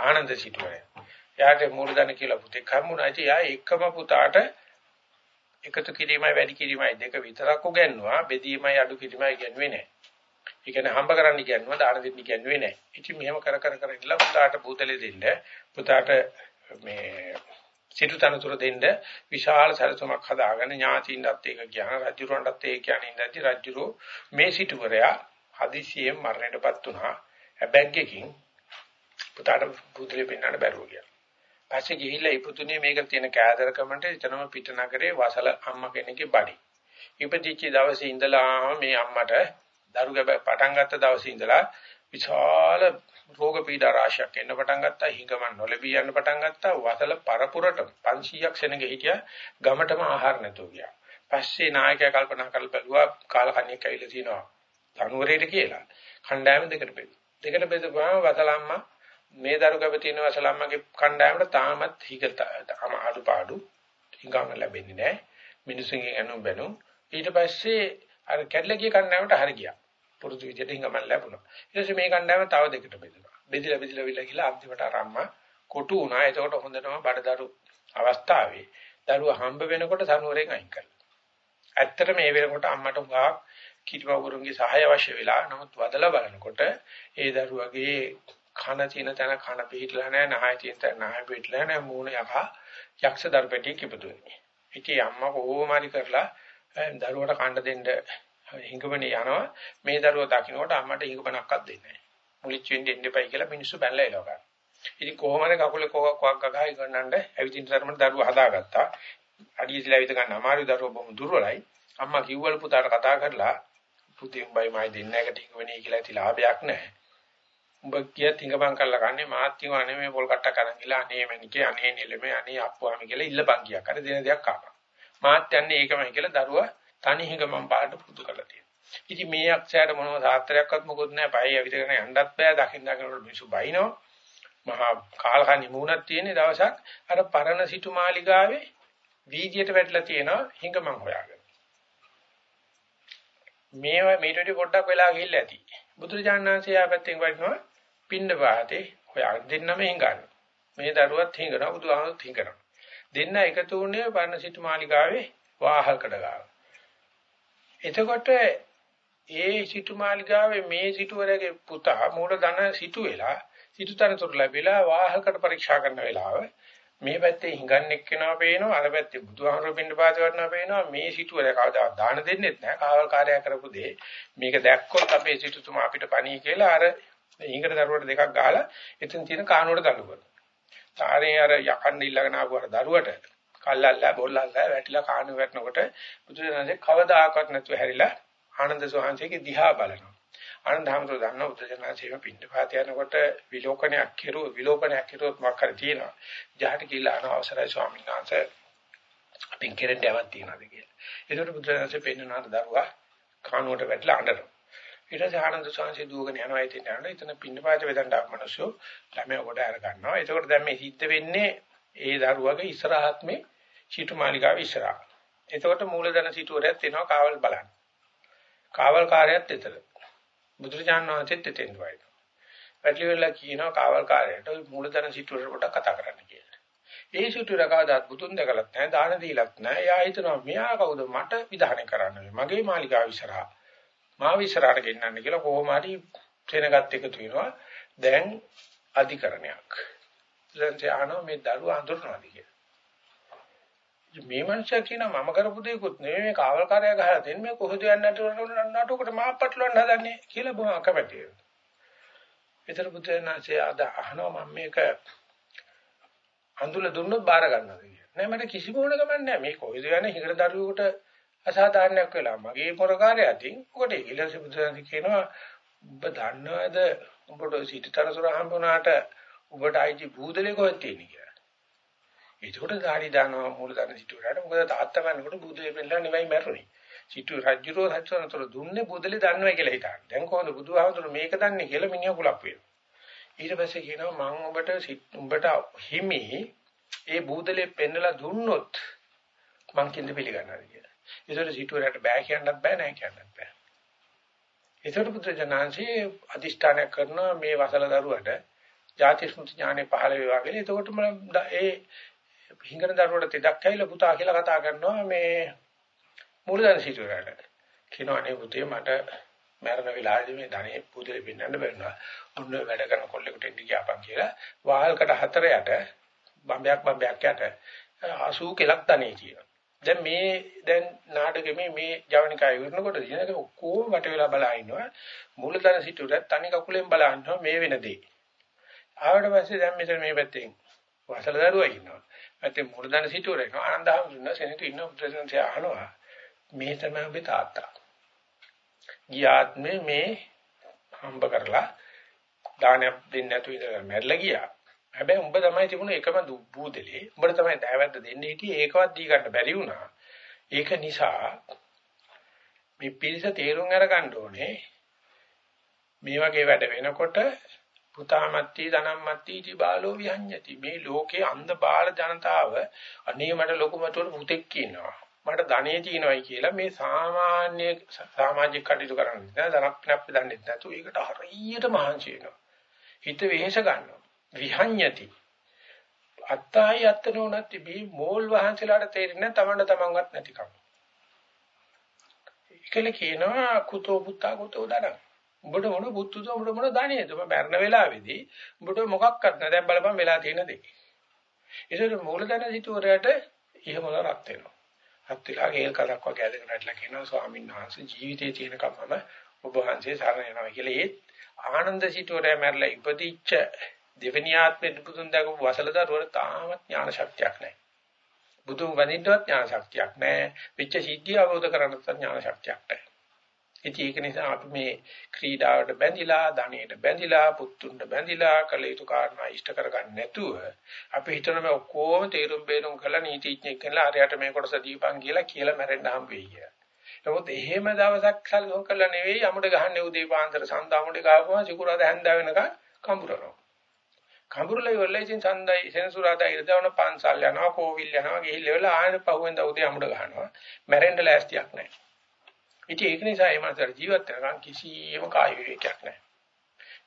ආනන්ද සිටුවරයා. එයාට මූලධන කියලා පුතෙක් හම්බුණා. ඉතින් එයා එකම පුතාට එකතු කිරීමයි වැඩි කිරීමයි දෙක විතරක් උගන්වුවා. බෙදීමයි අඩු කිරීමයි ඉගෙනුවේ නැහැ. ඒ කියන්නේ හම්බ කරන්න කියනවා දාන දෙන්න කියන්නේ නැහැ. ඉතින් මෙහෙම කර කර කර ඉඳලා පුතාට බූතලේ දෙන්න පුතාට මේ සිටු තනතුර දෙන්න විශාල සැලසුමක් හදාගෙන ඥාතියින්වත් ඒක කියන රජුරවන්ටත් ඒක කියන ඉඳන්දි රජුරෝ මේ සිටුවරයා හදිසියෙන් මරණයටපත් වුණා. හැබැග්ගකින් පුතාට බුදුලේ පෙන්වන්න බැරුව ගියා. පස්සේ ගිහිල්ලා ඉපතුනේ මේක තියෙන කෑදරකමට එතනම පිටනගරේ වසල අම්මා කෙනෙක්ගේ බඩි. ඉපදිච්ච දවසේ ඉඳලා මේ අම්මට දරු ගැබ පටන් ගත්ත දවසේ ඉඳලා විශාල රෝග පීඩා රාශියක් එන්න පටන් ගත්තා. හිඟමන් නොලැබී යන්න පටන් ගත්තා. වසල පරපුරට 500ක් සෙනගෙ හිටියා. ගමටම ආහාර නැතුව ගියා. පස්සේ නායකයා කල්පනා කරලා බැලුවා කාලකන්ණියක් ඇවිල්ලා තිනවා. තනුවරේට කියලා. කණ්ඩායම දෙකට බෙදුවා. දෙකට බෙදුවාම වසලම්මා මේ දරුගබ තියෙන වසලම්මගේ කණ්ඩායමට තාමත් හිගත අමාඩුපාඩු හිඟම ලැබෙන්නේ නැහැ. මිනිසුන්ගෙන් අනු බැනු. ඊට පස්සේ අර කැඩලගිය කණ්ඩායමට හරි ගියා. පුරුදු විදිහට හිඟම ලැබුණා. ඊට පස්සේ මේ කණ්ඩායම තව දෙකට බෙදුවා. බෙදිලා බෙදිලා විලා ගිහලා අන්තිමට අරම්මා කොටු වුණා. එතකොට හොඳටම බඩදරු අවස්ථාවේ දරුවා හම්බ වෙනකොට සනුවරෙන් අයින් කළා. ඇත්තට මේ වෙනකොට අම්මට උගා කිරිවවුරුන්ගේ සහාය අවශ්‍ය වෙලා නමුත් වදලා බලනකොට ඒ දරුවගේ කන තියෙන තැන කන පිටිලා නැහැ, නහය තියෙන තැන නහය පිටිලා නැහැ, මූණ යකා යක්ෂ දර්පටිය කිපුතුනේ. ඉතින් අම්මා කොහොම හරි කරලා දරුවට කන්න දෙන්න හිඟවනේ යනවා. මේ දරුවා දකින්නකොට අම්මට හිඟපණක්වත් දෙන්නේ නැහැ. මුලිච්ච වෙන්න එන්න එපයි කියලා මිනිස්සු බැලලා එනවා ගන්න. ඉතින් කොහොම හරි කකුලේ කොවක් කොවක් ගගා ඉගන්නන්න ඇවිදින්න තරමට දරුවා හදාගත්තා. අඩියසිලා ඇවිද ගන්න අමාරු දරුවා බොහොම දුර්වලයි. අම්මා කිව්වලු පුතාට කතා කරලා පුතේ උඹයි මයි දෙන්න එකට හිඟවනේ කියලා ඇති ලාභයක් නැහැ. උඹ කිය තිඟපන් කරලා කන්නේ මාත් තියවා නෙමෙයි පොල් කට්ටක් අරන් ගිලා අනේ මණිකේ අනේ නෙලෙමේ අනේ අප්පුවාමි කියලා ඉල්ලපන් කියක්. අර දෙන දෙයක් ආපන්. මාත් යන්නේ ඒකමයි කියලා දරුවා තනි හිඟමන් පාට පුරුදු කරලා තියෙනවා. ඉතින් මේ අක්ෂයට මොනව සාත්‍රයක්වත් මොකොත් නැහැ. පහේ ඇවිදගෙන යන්නත් බෑ. දකින්න දකින්නකොට මිනිස්සු බයිනෝ. මහා කාලකන්ණි මූණක් තියෙන දවසක් අර පරණ සිටු මාලිගාවේ වීදියට වැටලා තියෙනවා හිඟමන් හොයාගෙන. මේවා මේට වඩා පොඩ්ඩක් වෙලා ගිහිල්ලා ඇති. බුදුරජාණන් වහන්සේ ආපැත්තෙන් වඩිනවා පින්න වාතේ හොයාගෙන දෙන්නම හිඟනවා. මේ දරුවත් හිඟනවා බුදුහාමුදුරුත් හිඟනවා. දෙන්න එකතු වුණේ පරණ සිටු මාලිගාවේ වාහල්කඩ ගාව. එතකොට ඒ සිටු මාලිගාවේ මේ සිටුවරගේ පුතා මූල ධන සිටු වෙලා සිටුතරතුරු ලැබිලා වාහල්කඩ පරීක්ෂා කරන වෙලාව මේ පැත්තේ හිඟන්නෙක් වෙනවා පේනවා අර පැත්තේ බුදුහාමුදුරුවෝ පින්න පාත වටනවා පේනවා. මේ සිටුවර කවදා දාන දෙන්නෙත් නැහැ කාවල් කාර්යය කරපු දේ. මේක දැක්කොත් අපේ සිටුතුමා අපිට පණී කියලා අර හිඟට දරුවට දෙකක් ගහලා එතන තියෙන කානුවට දඬු කරනවා. තාරේ අර යකන්න ඉල්ලගෙන ආපු අර දරුවට කල්ලල්ලා බොල්ලල්ලා වැටිලා කානුව වැටෙනකොට බුදුරජාණන්සේ කවදාකවත් නැතුව හැරිලා ආනන්ද සෝහන්සේගේ දිහා බලනවා. ආනන්ද හැමතෝ දන්නා බුදුරජාණන්සේම පින්නපාත යනකොට විලෝකණයක් කෙරුව විලෝකණයක් කෙරුවොත් මොකක් හරි තියෙනවා. ජහට කියලා අන අවසරයි ස්වාමීන් වහන්සේ අපින් කෙරෙන්න යවක් තියනවාද කියලා. ඒකට බුදුරජාණන්සේ පෙන්වනාට දරුවා කානුවට වැටලා අඬනවා. ඊට පස්සේ ආනන්ද සාංශේ දුවගෙන යනවා ඉතින් යනවා. එතන පින්නපාත වෙදන්න ආපු මිනිස්සු ළමයා කොට අර ගන්නවා. එතකොට දැන් මේ සිද්ධ වෙන්නේ ඒ දරුවගේ ඉස්සරහත්මේ සීතු මාලිකාව ඉස්සරහා. එතකොට මූලධන සීතුවරයත් එනවා කාවල් බලන්න. කාවල් කාර්යයත් එතන. බුදුරජාණන් වහන්සේත් එතෙන් වයින්. පැටලිවල කියනවා කාවල් කාර්යයට මූලධන සීතුවර කොට කතා කරන්න කියලා. ඒ සීතුවර කවදාත් බුදුන් දැකලත් නැහැ, දාන දීලත් නැහැ. එයා හිතනවා මෙයා කවුද මට විධානය කරන්න මගේ මාලිකාව ඉස්සරහා. මාව ඉස්සරහට ගෙන්නන්න කියලා කොහොම හරි සෙනගත් එකතු වෙනවා. දැන් අධිකරණයක්. දැන් ආනෝ මේ දරුවා අඳුරනවාද කියලා. මේ මනුස්සයා කියනවා මම කරපු දෙයක්වත් නෙමෙයි මේ කාවල්කාරය ගහලා දෙන්නේ මේ කොහොද යන්නේ නටුකට මාප්පටලන්න හදන්නේ කියලා බොහොම අකමැතියි. විතර පුතේනාසේ අද අහනවා මම මේක අඳුල දුන්නොත් බාර ගන්නද කියලා. නෑ මට කිසිම ඕනකමක් නෑ මේ කොහෙද යන්නේ හිඟර දරුවෙකුට අසාධාරණයක් වෙලා මගේ පොරකාරය අතින් උකට ඉලස පුතේනාද කියනවා ඔබ දන්නවද උඹට සිටතරසර හම්බුණාට ඔබට අයිති භූදලේ කොහෙද තියෙන්නේ කියලා. ඒකට ධාරි දානවා මූල දාන සිටුරාට මොකද තාත්තා මන්නකොට බූදලේ පෙන්නලා නෙවෙයි මැරුණේ. සිටු රජුරෝ සත්‍යනතර දුන්නේ බූදලේ දන්නවා කියලා හිතාන. දැන් කොහොමද බුදුහාමුදුරු මේක දන්නේ කියලා මිනිහ කුලප් වෙනවා. ඊට පස්සේ කියනවා මම ඔබට උඹට හිමි ඒ බූදලේ පෙන්නලා දුන්නොත් මං කින්ද පිළිගන්නවා කියලා. ඒතර සිටුවරට බෑ කියන්නත් බෑ නෑ කියන්නත් බෑ. ඒතර පුත්‍රජනංශී අදිෂ්ඨානය කරන මේ වසල දරුවට ජාති ස්මෘති ඥානෙ පහළ වේවා කියලා. එතකොටම ඒ හිඟන දරුවට තෙදක් ඇවිල්ලා පුතා කියලා කතා කරනවා මේ මූලධන සිටුවරට. කියනවා අනේ පුතේ මට මරණ වෙලාවේදී මේ ධනෙ පුදේ වෙන්නන්න බැරිනවා. ඔන්න වැඩ කරන කොල්ලෙකුට එන්න ගියාපන් කියලා. වාහල්කට හතර යට බම්බයක් බම්බයක් යට 80 කෙලක් ධනෙ කියනවා. දැන් මේ දැන් නාටකෙමේ මේ ජවනිකා ඉවරනකොට දිනක ඔක්කොම වට වෙලා බලා ඉන්නවා මූලතන සිටුරත් තනි කකුලෙන් බලනවා මේ වෙන දේ. ආවට පස්සේ දැන් මෙතන මේ පැත්තෙන් වසල දරුවා ඉන්නවා. පැත්තේ මූලතන සිටුරේ ආනන්දහම දුන්න සෙනෙක ඉන්න උත්තරසන්සේ අහනවා මේ තමයි ඔබේ තාත්තා. ගියාත්මේ මේ හම්බ කරලා දානයක් දෙන්නේ නැතුව ඉඳලා මැරලා ගියා. හැබැයි උඹ තමයි තිබුණ එකම බුදලේ. උඹට තමයි දෑවැද්ද දෙන්නේ හිටියේ ඒකවත් දී ගන්න බැරි වුණා. ඒක නිසා මේ පිරිස තේරුම් අරගන්න ඕනේ මේ වගේ වැඩ වෙනකොට පුතාමත්ටි ධනම්මත්ටි ඉති බාලෝ විහඤ්ඤති. මේ ලෝකේ අන්ධ බාල ජනතාව අනේ මට ලොකු මතුවර පුතෙක් කියනවා මට ධනෙ තියෙනවයි කියලා මේ සාමාන්‍ය සමාජික කටයුතු කරන්නේ නැහැ. ධනක් නැප්ප දන්නේ නැතු. ඒකට හරියට මහන්සි වෙනවා. හිත වෙහෙස ගන්නවා. විහඤ්ඤති. අත්තයි අත්තනෝ නැති බී මෝල් වහන්සලාට තේරෙන්නේ තමන්ට තමන්වත් නැතිකම. ඒකල කියනවා කුතෝ පුත්තා කුතෝ දනං උඹට මොන බුද්ධුද උඹට මොන ධනෙද උඹ මරණ වෙලාවේදී උඹට මොකක්වත් නැහැ දැන් බලපන් වෙලා තියෙන දේ ඒසර මූලධන සිටුවරයට ඉහමල රත් වෙනවා රත් වෙලා ගේල් කරක් වගේ ඇදගෙන ඇట్లా කියනවා ස්වාමීන් වහන්සේ ජීවිතයේ තියෙනකම්ම ඔබ වහන්සේ සරණ යනවා කියලා ඒත් ආනන්ද සිටුවරය මැරලා ඉපදිච්ච දෙවෙනි ආත්මෙ බුදුන් දැකපු වසලදරුවර තාමත් ඥාන ශක්තියක් නැහැ. බුදුන් වඳින්නවත් ඥාන ශක්තියක් නැහැ. පිච්ච සිද්ධිය අවබෝධ කරගන්නත් ඥාන ශක්තියක් නැහැ. ඉතින් ඒක නිසා අපි මේ ක්‍රීඩාවට බැඳිලා, ධනෙට බැඳිලා, පුත්තුන්ට බැඳිලා කළ යුතු කාරණා ඉෂ්ට කරගන්න නැතුව අපි හිතන මේ ඔක්කොම තේරුම් බේරුම් කළා නීතිඥයෙක් කියලා හරියට මේ කොටස දීපන් කියලා කියලා මැරෙන්න හම් වෙයි කියලා. නමුත් එහෙම දවසක් සල්ලෝ කළා නෙවෙයි අමුඩ ගහන්නේ උදේ පාන්දර සන්දාමුඩ ගහපුවා සිකුරාදා හැන්දා වෙනකන් කඹරනවා. කඹුරුල ඉවරලා ඉතින් ඡන්දයි සෙනසුරාදා ඉරදවන පන්සල් යනවා කෝවිල් යනවා ගිහිල්ලා ඉවරලා ආයෙ පහුවෙන්ද උදේ අමුඩ ගහනවා මැරෙන්න ලෑස්තියක් නැහැ ඉතින් ඒක නිසා මේ මාතර ජීවත් වෙනකන් කිසියම් කාය විවේකයක් නැහැ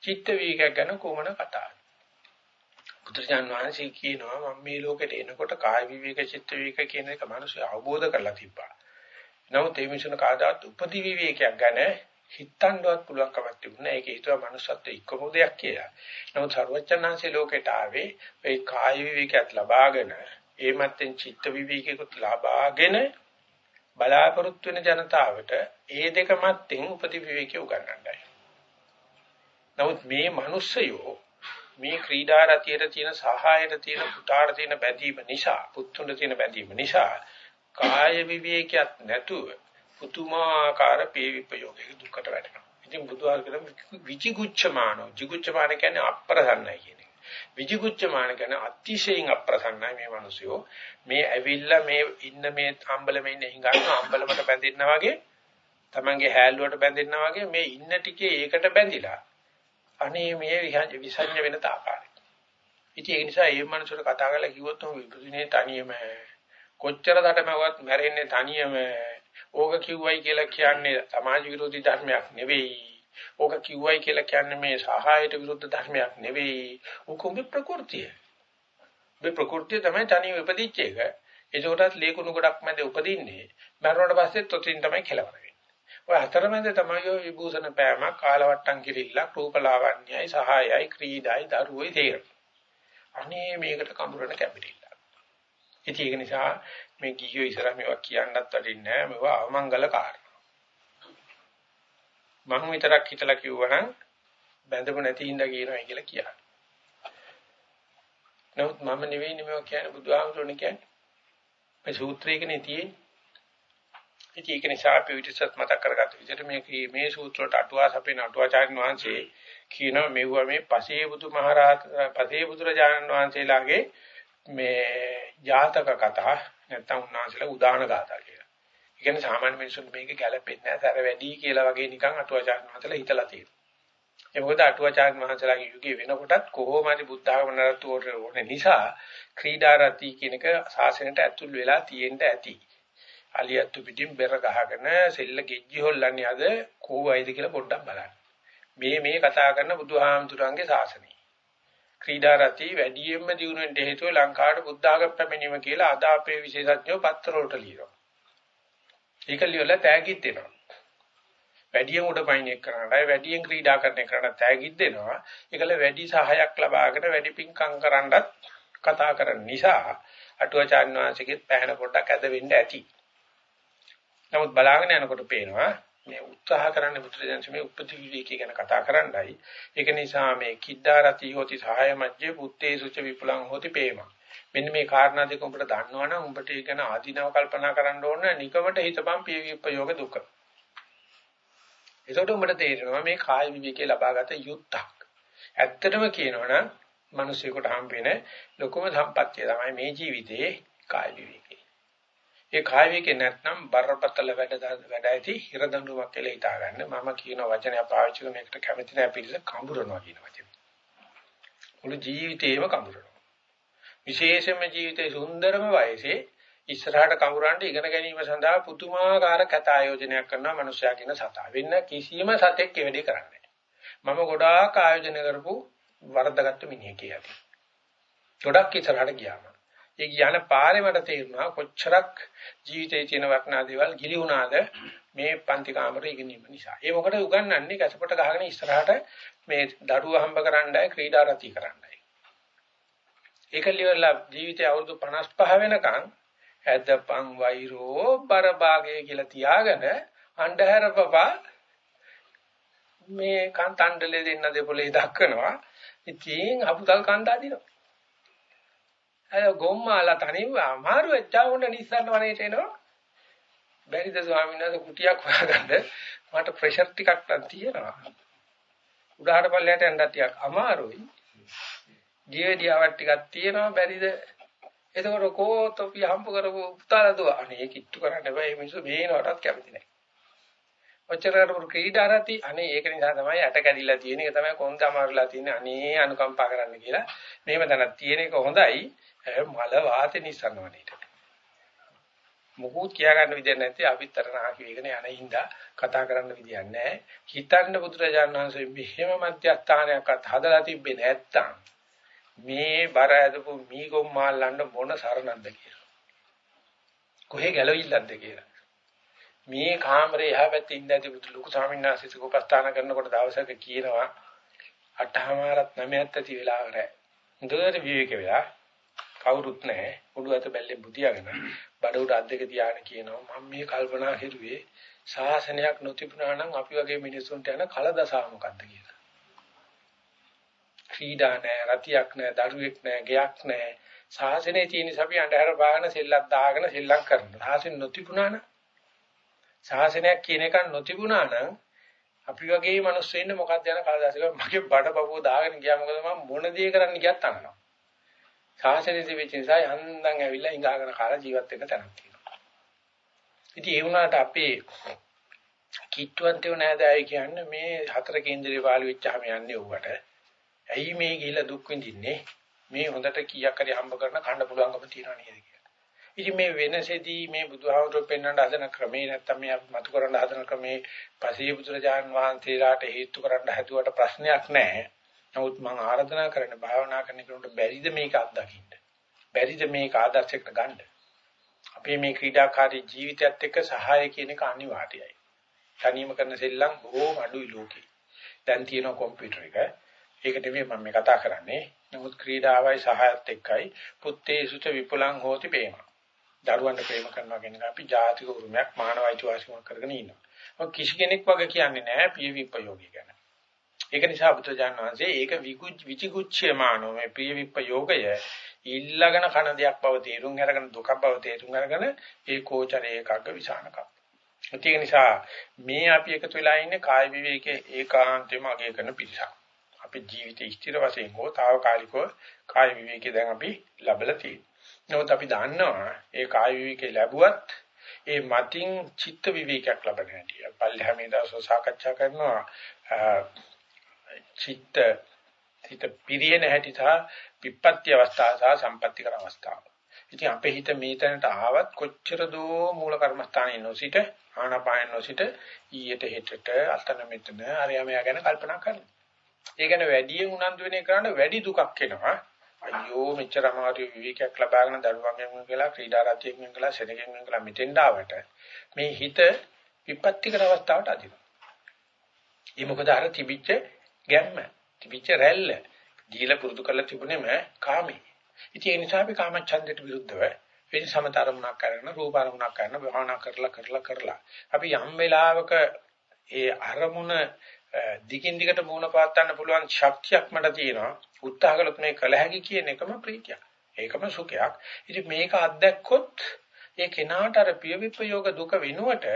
චිත්ත විවේකයක් ගැන කොමන කතාවක් බුදුරජාන් වහන්සේ කියනවා මම මේ ලෝකෙට එනකොට කාය විවේක චිත්ත විවේක කියන එක මිනිස්සු අවබෝධ කරලා තිබ්බා නමුත් ඒ මිනිසුන කාදාත් උපදි විවේකයක් ගැන හිතන්නවත් පුළුවන් කමක් තිබුණා. ඒක හිතුවා manussත්ව ඉක්කම දෙයක් කියලා. නමුත් සර්වචත්තනාංශේ ලෝකයට ආවේ ඒ කාය විවේකයක් ලබාගෙන ඒ මැත්තෙන් චිත්ත විවේකයකට ලබාගෙන බලාපොරොත්තු වෙන ජනතාවට ඒ දෙක මැත්තෙන් උපති විවේකය උගන්වන්නයි. නමුත් මේ මිනිස්සයෝ මේ ක්‍රීඩා රතියට තියෙන සහායට තියෙන පුතාට තියෙන බැඳීම නිසා පුතුන්ට තියෙන බැඳීම නිසා කාය විවේකයක් නැතුව පුතුමාකාර පේවිපයෝගයක දුකට වැටෙනවා. ඉතින් බුදුහාර කියන විචිගුච්ඡමානෝ jigucchමාන කියන්නේ අප්‍රසන්නයි කියන එක. විචිගුච්ඡමාන කියන්නේ අතිශයින් අප්‍රසන්නයි මේ මිනිස්සුયો. මේ ඇවිල්ලා මේ ඉන්න මේ අම්බලමේ ඉන්න හිඟන්න අම්බලමට බැඳින්නා වගේ තමන්ගේ හැල්ලුවට බැඳින්නා වගේ මේ ඉන්න ටිකේ ඒකට බැඳිලා අනේ මේ විසඤ්ඤ වෙන තාකාරයි. ඉතින් ඒ නිසා මේ මිනිස්සුන්ට කතා කරලා කිව්වොත් උන් විපදිනේ තනියම කොච්චර දඩමවත් මැරෙන්නේ තනියම ඕක කිව්වයි කියලා කියන්නේ සමාජ විරෝධී ධර්මයක් නෙවෙයි. ඕක කිව්වයි කියලා කියන්නේ මේ සහායට විරුද්ධ ධර්මයක් නෙවෙයි. ඕක උඹේ ප්‍රകൃතිය. මේ ප්‍රകൃතිය තමයි තනියම උපදිච්ච එක. ඒකටත් ලේකුණු ගොඩක් මැද උපදින්නේ. මරණයට පස්සේ තොතින් තමයි කෙලවර වෙන්නේ. ඔය අතරමැද තමයි ඔය විභූෂණ පෑමක්, කාලවට්ටම් කිරිල්ලක්, රූපලාවන්‍යයි, සහායයි, ක්‍රීඩායි, දරුවෝයි තේරෙනවා. අනේ මේකට කඹරන කැපිටිල්ල. ඉතින් ඒක නිසා මේ ගිහියෝ ඉස්සරහ මේවා කියන්නත් වටින්නේ නැහැ. මේවා අවමංගල කාරණා. මම විතරක් හිතලා කිව්වනම් බැඳපු නැති හින්දා කියනවා කියලා කියනවා. නමුත් මම නෙවෙයි නෙමෙයි කියන්නේ බුදුහාමුදුරනේ කියන්නේ. මේ සූත්‍රයකනේ තියෙන්නේ. ඉතින් ඒක නිසා අපි විදිහට මතක් කරගත්ත විදිහට මේ මේ සූත්‍ර වලට අටුවා සපේන අටුවාචාර්ය වහන්සේ කියනවා මෙවුවා මේ පසේ බුදු මහරහත් පසේ බුදුරජාණන් වහන්සේලාගේ මේ ජාතක කතා නැත්තම් උන්වහන්සේලා උදාන ගාථා කියලා. ඒ කියන්නේ සාමාන්‍ය මිනිස්සුන්ට මේක ගැළපෙන්නේ නැහැ. සැර වැඩි කියලා වගේ නිකන් අටුවාචාර්ය මහත්තයලා හිතලා තියෙනවා. ඒ මොකද අටුවාචාර්ය මහත්තයලාගේ යුගයේ වෙනකොටත් කොහොම හරි බුද්ධ ආගම නරතුවට ඕනේ නිසා ක්‍රීඩා රති කියන එක සාසනයට ඇතුල් වෙලා තියෙන්න ඇති. අලියත්තු පිටින් බෙර ගහගෙන සෙල්ල ගෙජ්ජි හොල්ලන්නේ අද කොහොමයිද කියලා පොඩ්ඩක් බලන්න. මේ මේ කතා කරන බුදුහාමුදුරන්ගේ සාසනය. ක්‍රීඩා රති වැඩියෙන්ම දිනුවෙන්ට හේතුව ලංකාවට බුද්ධ ආගම පැමිණීම කියලා අද අපේ විශේෂඥයෝ පත්‍ර වලට ලියනවා. ඒක ලියලා තෑගිත් දෙනවා. වැඩියෙන් උඩ පයින් එක් කරනටයි වැඩියෙන් ක්‍රීඩා කරන එකට තෑගිත් දෙනවා. ඒකල වැඩි සහායක් ලබාගෙන වැඩි පිංකම් කරන්නත් කතා කරන නිසා අටුවාචාර්ය වංශිකෙත් පැහැන පොඩ්ඩක් ඇද වෙන්න ඇති. නමුත් බලාගෙන යනකොට පේනවා මේ උත්සාහ කරන්නේ බුදුරජාණන් මේ උපති විවේකී ගැන කතා කරන්නයි. ඒක නිසා මේ කිද්දාරති හොති සහාය මජ්ජේ පුත්තේ සුච විපුලං හොති පේම. මෙන්න මේ කාරණා දෙක උඹට දන්නවනම් උඹට ඒක ගැන ආධිනව කල්පනා කරන්න ඕන නිකමට හිතපම් පිය විපයෝග දුක. ඒකට උඹට තේරෙනවා මේ කාය විවේකේ ලබාගත යුත්තක්. ඇත්තටම කියනවනම් මිනිස්සුෙකුට හම්බ වෙන ලොකුම සම්පත්තිය තමයි මේ ජීවිතේ කාය විවේකේ. ඒ කාය විවේකේ නැත්නම් බරපතල වැඩ වැඩ ඇති හිර දඬුවමක් කියලා හිතා ගන්න. මම කියන වචනය පාවිච්චි කරන එකට කැමති නැහැ පිළිස කඹරනවා කියන වචනේ. මුළු ජීවිතේම කඹරනවා. විශේෂයෙන්ම ජීවිතේ සුන්දරම වයසේ ඉස්සරහට කඹරන්න ඉගෙන ගැනීම සඳහා පුදුමාකාර කත ආයෝජනයක් කරනවා මිනිස්සයා කියන සතා. වෙන කිසිම සතෙක් ඒ වැඩේ කරන්නේ මම ගොඩාක් ආයෝජන කරපු වරදගත්තු මිනිහෙක් කියලා. ගොඩක් ඉස්සරහට ගියාම. ඒ කියන පාරේ මට තේරුණා කොච්චරක් ජීවිතයේ තියෙන වටිනා දේවල් ගිලි වුණාද මේ පන්ති කාමරේ ඉගෙනීම නිසා. ඒ මොකද උගන්වන්නේ ගැසපොට ගහගෙන ඉස්සරහට මේ දරුවා හම්බ කරන්නයි ක්‍රීඩා රති කරන්නයි. ඒක liverලා ජීවිතය අවුරුදු 55 වෙනකන් ඇදපන් වෛරෝ බරභාගය කියලා තියාගෙන අන්ධහැර පපා මේ කන්තණ්ඩලේ දෙන්න දෙපොලේ දක්වනවා. ඉතින් අපුතල් කන්ද අදිනවා. අය ගොම්මාලා තනිව අමාරු වෙච්චා උන්න නිස්සන්න වනේට එනවා. බැරිද ස්වාමීන් වහන්සේ කුටියක් හොයාගන්න මට ප්‍රෙෂර් ටිකක් නම් තියෙනවා. උඩහට පල්ලයට යන්න ටිකක් අමාරුයි. ජීවදියාවක් ටිකක් තියෙනවා බැරිද? එතකොට කෝතොපි හම්බ කරපු පුතාලා දුව අනේ කිට්ටු කරන්න බෑ මේ මිනිස්සු මේනවටත් කැමති නැහැ. ඔච්චරකට ක්‍රීඩාරති අනේ ඒක නිසා තමයි ඇට කැඩිලා තියෙන එක තමයි කොන්ද අමාරුලා තියෙන්නේ අනේ අනුකම්පා කරන්න කියලා. මෙහෙම දැනක් තියෙන එක හොඳයි. මල වාතේ නිසන්නවනේට. මොකුත් කියා ගන්න විදියක් නැති අපිත් අර නාකි වේගන යන හින්දා කතා කරන්න විදියක් නැහැ. හිතන්න බුදුරජාණන් වහන්සේ මෙහෙම මධ්‍යස්ථානයක්වත් හදලා තිබ්බේ නැත්තම් මේ බර ඇදපු මීගොම් මාල්ලන්න මොන සරණක්ද කියලා. කොහේ ගැලවිල්ලක්ද කියලා. මේ කාමරේ එහා පැත්තේ ඉඳදී බුදු ලොකු ස්වාමීන් වහන්සේ සුපස්ථාන කරනකොට දවසක කියනවා අටහමාරත් නමයත් ඇති වෙලාවර. හොඳට විවේක වෙලා කවුරුත් නැහැ. උඩු අත බැල්ලෙන් බුදියාගෙන බඩ උඩ අත් දෙක තියාගෙන කියනවා මම මේ කල්පනා කෙරුවේ ශාසනයක් නොතිබුණා නම් අපි වගේ මිනිසුන්ට යන කලදසා මොකද්ද කියලා. ක්‍රීඩා නැහැ, රතියක් නැහැ, දරුවෙක් නැහැ, ගයක් නැහැ. ශාසනයේ තියෙන සපි අnder බාහන සෙල්ලක් දාගෙන සෙල්ලම් කරනවා. ශාසන නොතිබුණා නම් ශාසනයක් කියන එක නොතිබුණා නම් අපි වගේ මිනිස්සු ඉන්න මොකක්ද යන කලදාසික මගේ බඩ බබුව දාගෙන ගියා මොකද මම මොන දේ කරන්න ගියත් අහනවා. ශාසනයේ තිබෙච්ච නිසා යන්දන් ඇවිල්ලා ඉඟාගෙන කාලා ජීවත් වෙන්න තැනක් තියෙනවා. ඉතින් ඒ වුණාට අපේ කිට්ටුවන්තයෝ නෑදෑයි කියන්නේ මේ හතර කේන්දරේ පාළු වෙච්චාම යන්නේ උවට. ඇයි මේ ගිහිලා දුක් විඳින්නේ? මේ හොඳට කීයක් හරි හම්බ කරන කන්න පුළුවන්කම තියනවා නේද කියලා. ඉතින් මේ වෙනසෙදී මේ බුදුහාමුදුරුවෝ පෙන්වන්න හදන ක්‍රමේ නැත්තම් මේ මතු කරන්න හදන ක්‍රමේ පසේ බුදුරජාන් වහන්සේලාට හේතු කරන්න හැදුවට ප්‍රශ්නයක් නැහැ. නමුත් මම ආරාධනා කරන භාවනා කරන කෙනෙකුට බැරිද මේක අත්දකින්න? බැරිද මේක ආදර්ශයකට ගන්න? අපේ මේ ක්‍රීඩාකාරී ජීවිතයත් එක්ක සහාය කියන එක අනිවාර්යයි. තනියම කරන සෙල්ලම් බොහෝම අඩුයි ලෝකේ. දැන් තියෙන කම්පියුටර් එක ඒක නෙමෙයි මම මේ කතා කරන්නේ. නමුත් ක්‍රීඩාවයි සහයත් එක්කයි පුත්තේ සුච විපුලං හෝති ප්‍රේම. දරුවන්ට ප්‍රේම කරනවා කියන එක අපි ජාතික උරුමයක් මානව අයිතිවාසිකමක් කරගෙන ඉන්නවා. මොකද කිසි කෙනෙක් වගේ කියන්නේ නැහැ පිය විපයෝගී ගැන. ඒක නිසා බුදුජාන විශ්වාසයේ ඒක විචිකුච්ඡය මානෝ මේ ප්‍රිය විපයෝගය ඊළඟන කන දෙයක් බව තේරුම් අරගෙන දුක බව තේරුම් අරගෙන ඒකෝචරේ එකග්ග විසානක. ඒක නිසා මේ අපි එකතු වෙලා ඉන්නේ කාය විවේකයේ ඒකාන්තෙම අගය කරන පිරිසක්. අපේ ජීවිතේ ස්ථිර වශයෙන් හෝ తాවකාලිකව කාය විවේකේ දැන් අපි ලැබලා තියෙනවා. නමුත් අපි දන්නවා ඒ කාය විවේකේ ලැබුවත් ඒ මතින් චිත්ත විවේකයක් ලබන්න හැටි. පල්ලෙහා මේ දවස්වල සාකච්ඡා කරනවා චිත්ත හිත පිරියෙන හැටි සහ විපත්‍ය අවස්ථාව සහ සම්පත්‍ති කර අවස්ථාව. ඉතින් අපේ හිත මේ තැනට ආවත් කොච්චර දෝ මූල කර්මස්ථානයේ නොසිට ආනාපාන නොසිට ඊයට හෙටට අතන මෙතන අරයමයා ගැන කල්පනා කරනවා. ඒ කියන්නේ වැඩියෙන් උනන්දු වෙන එකට වැඩි දුකක් එනවා. අයියෝ මෙච්චර අමාරු විවේකයක් ලබාගෙන දරුවන්ගෙන් කියලා ක්‍රීඩා රතියෙන් කියලා සෙනගෙන් කියලා මෙතෙන් ආවට මේ හිත විපත්තිකර අවස්ථාවට අදිනවා. ඒ මොකද අර තිබිච්ච ගැම්ම, තිබිච්ච රැල්ල දීලා පුරුදු කරලා තිබුණේම කාමේ. ඉතින් ඒ නිසා අපි කාමච්ඡන්දයට විරුද්ධව වෙන සමතරමුණක් කරන රූපාරමුණක් කරන භාවනා කරලා කරලා කරලා අපි යම් වෙලාවක ඒ අරමුණ දිගින් දිගට මූණ පාත්තන්න පුළුවන් ශක්තියක් මට තියෙනවා. උත්සාහ කළොත් මේ කළ හැකි කියන එකම ප්‍රීතියක්. ඒකම සුඛයක්. ඉතින් මේක අත්දැක්කොත් ඒ කෙනාට අර පිය විපයෝග දුක වෙනුවට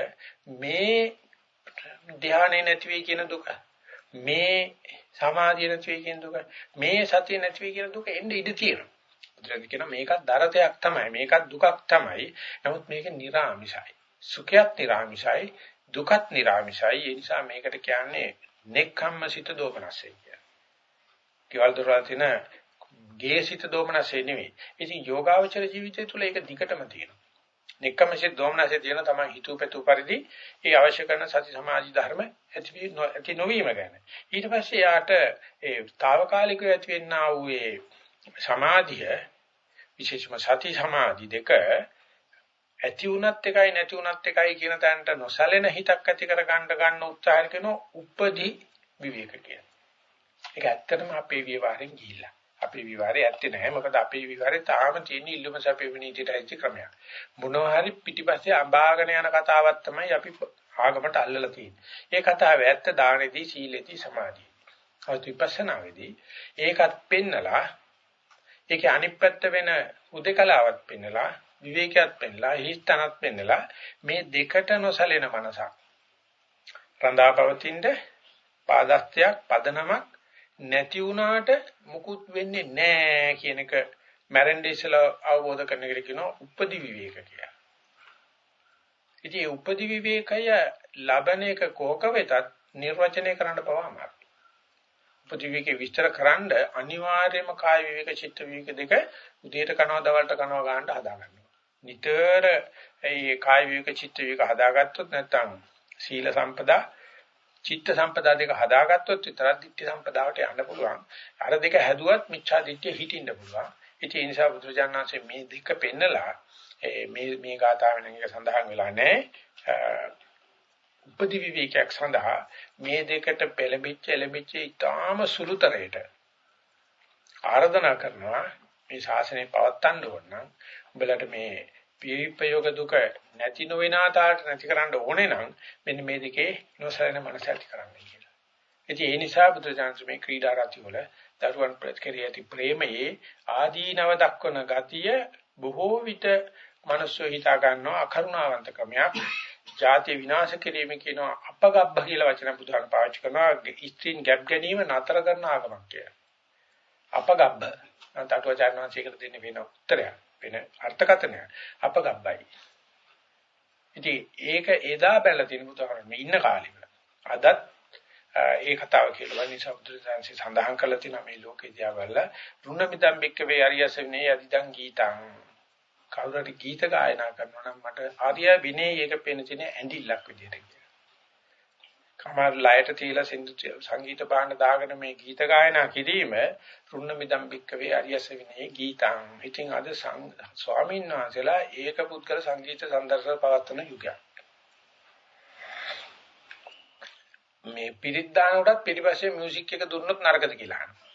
මේ ධානයේ නැති වෙයි කියන දුක මේ සමාධිය නැති වෙයි කියන දුක මේ සතිය නැති වෙයි කියන දුක එන්නේ ඉඳ තියෙනවා. බුදුරජාණන් කියන මේකත් දරතයක් තමයි මේකත් දුකක් තමයි. නමුත් මේක නිර්ආමිෂයි. සුඛයත් නිර්ආමිෂයි දුකත් නිර්ආමිෂයි. ඒ නිසා මේකට කියන්නේ නෙක්ඛම්මසිත දෝමනසය කියලා. කිවල් දොරවල් තියෙන ගේසිත දෝමනසය නෙවෙයි. ඉතින් යෝගාවචර ජීවිතය තුළ ඒක දිගටම තියෙනවා. නෙක්ඛම්මසිත දෝමනසය තියෙන තමයි හිතුවපෙතු පරිදි ඒ අවශ්‍ය කරන සති සමාධි ධර්ම ඇති ඇති නොවීම ගැන. ඊට පස්සේ යාට ඒ తాවකාලිකව ඇති වෙන්නා වූ ඒ සමාධිය විශේෂම සති සමාධි දෙක ඇති වුණත් එකයි නැති වුණත් එකයි කියන තැනට නොසැලෙන හිතක් ඇති කර ගන්න ගන්න උත්සාහ කරන උපදි විවේක කියන. ඒක ඇත්තටම අපේ විවරෙන් ගිහිල්ලා. අපේ විවරේ ඇත්තේ නැහැ. මොකද අපේ විවරේ තාම තියෙන ඉල්ලුම සැපේ විනීතයට ඇවිත් ක්‍රමයක්. මොනවා හරි පිටිපස්සේ අඹාගෙන යන කතාවක් තමයි අපි ආගමට අල්ලලා තියෙන්නේ. ඒ කතාව ඇත්ත දානෙදී සීලෙදී සමාධිය. අවුත් විපස්සනාවේදී ඒකත් පෙන්නලා ඒකේ අනිත් පැත්ත වෙන උදකලාවත් පෙන්නලා විවේකයක් පෙන්නලා හිස්තනක් පෙන්නලා මේ දෙකට නොසලෙන මනසක් රඳාපවතිනද පාදස්ත්‍යයක් පදනමක් නැති වුණාට මුකුත් වෙන්නේ නැහැ කියන එක මැරෙන්න ඉස්සලා අවබෝධ කරන එකට කියනවා උපදි විවේක කියලා. ඉතින් උපදි විවේකය ලබන එක කෝක වෙතත් නිර්වචනය කරන්න පවාමාරු. උපදි විවේකේ විස්තර කරන්න අනිවාර්යයෙන්ම කාය විවේක චිත්ත විවේක දෙක උදේට කනවා දවල්ට කනවා ගන්නට හදා ගන්නවා. නිතර ඒ කාය විවේක චිත්ත විවේක හදාගත්තොත් නැත්නම් සීල සම්පදා චිත්ත සම්පදා දෙක හදාගත්තොත් විතරක් ditthi සම්පදාවට යන්න පුළුවන්. අර දෙක හැදුවත් මිච්ඡා ditthිය හිටින්න පුළුවන්. ඉතින් ඒ නිසා බුදුරජාණන්සේ මේ දෙක පෙන්නලා මේ මේ ගාථාවෙන් එක සඳහන් වෙලා නැහැ. උපදි විවේකයක් සඳහා මේ දෙකට පෙළඹිච්ච එළඹිච්ච ඊටාම සුළුතරයට ආරාධනා කරනවා මේ ශාසනය පවත්වන්න ඕන නම් උඹලට මේ විපයෝග දුක නැති නොවන ආතාවට නැති කරන්න ඕනේ නම් මෙන්න මේ දෙකේ නොසලෙන මනස ඇති කරන්න කියලා. ඉතින් ඒ නිසා බුදුචාන්ස් මේ ක්‍රීඩා රති වල දරුවන් ප්‍රතික්‍රියා ඇති ප්‍රේමයේ ආදීනව දක්වන ගතිය බොහෝ විට මනසෝ හිතා ගන්නවා අකරුණාවන්ත ක්‍රමයක්. ಜಾති විනාශ කිරීම කියන අපගබ්බ කියලා වචන බුදුහාම පාවිච්චි කරනවා. ස්ත්‍රීන් ගැප් ගැනීම නතර කරන ආගමක් කියලා. අපගබ්බ. නැත්නම් දෙන්නේ වෙන උත්තරයක්. වෙන අර්ථකථනය අපගබ්බයි. ඉතින් ඒක එදා බැලලා තියෙන බුදුහාමරේ ඉන්න කාලෙම. අදත් ඒ කතාව කියලා නිසා බුදුරජාණන්සේ සඳහන් කරලා තියෙනවා මේ ලෝකේ දිහා බලලා රුණ මිදම් බික්කවේ අරියසනේ අදිදං ගීතං. කවුරුහරි ගීත ගායනා කරනවා නම් මට ආර්ය විනේ ඒක පේන තියෙන ඇඬිල්ලක් විදියට කමර ලයට තියලා සින්දු සංගීත භාණ්ඩ දාගෙන මේ ගීත ගායනා කිරීම රුණ මිදම් බික්කවේ අරියස විනේ ගීතං. ඉතින් අද ස්වාමීන් වහන්සේලා ඒක පුද්ගල සංගීත සම්දර්ශන පවත්වන යුගයක්. මේ පිරිත් දානකොටත් පිටිපස්සේ මියුසික් එක දුන්නොත් නරකද කියලා අහනවා.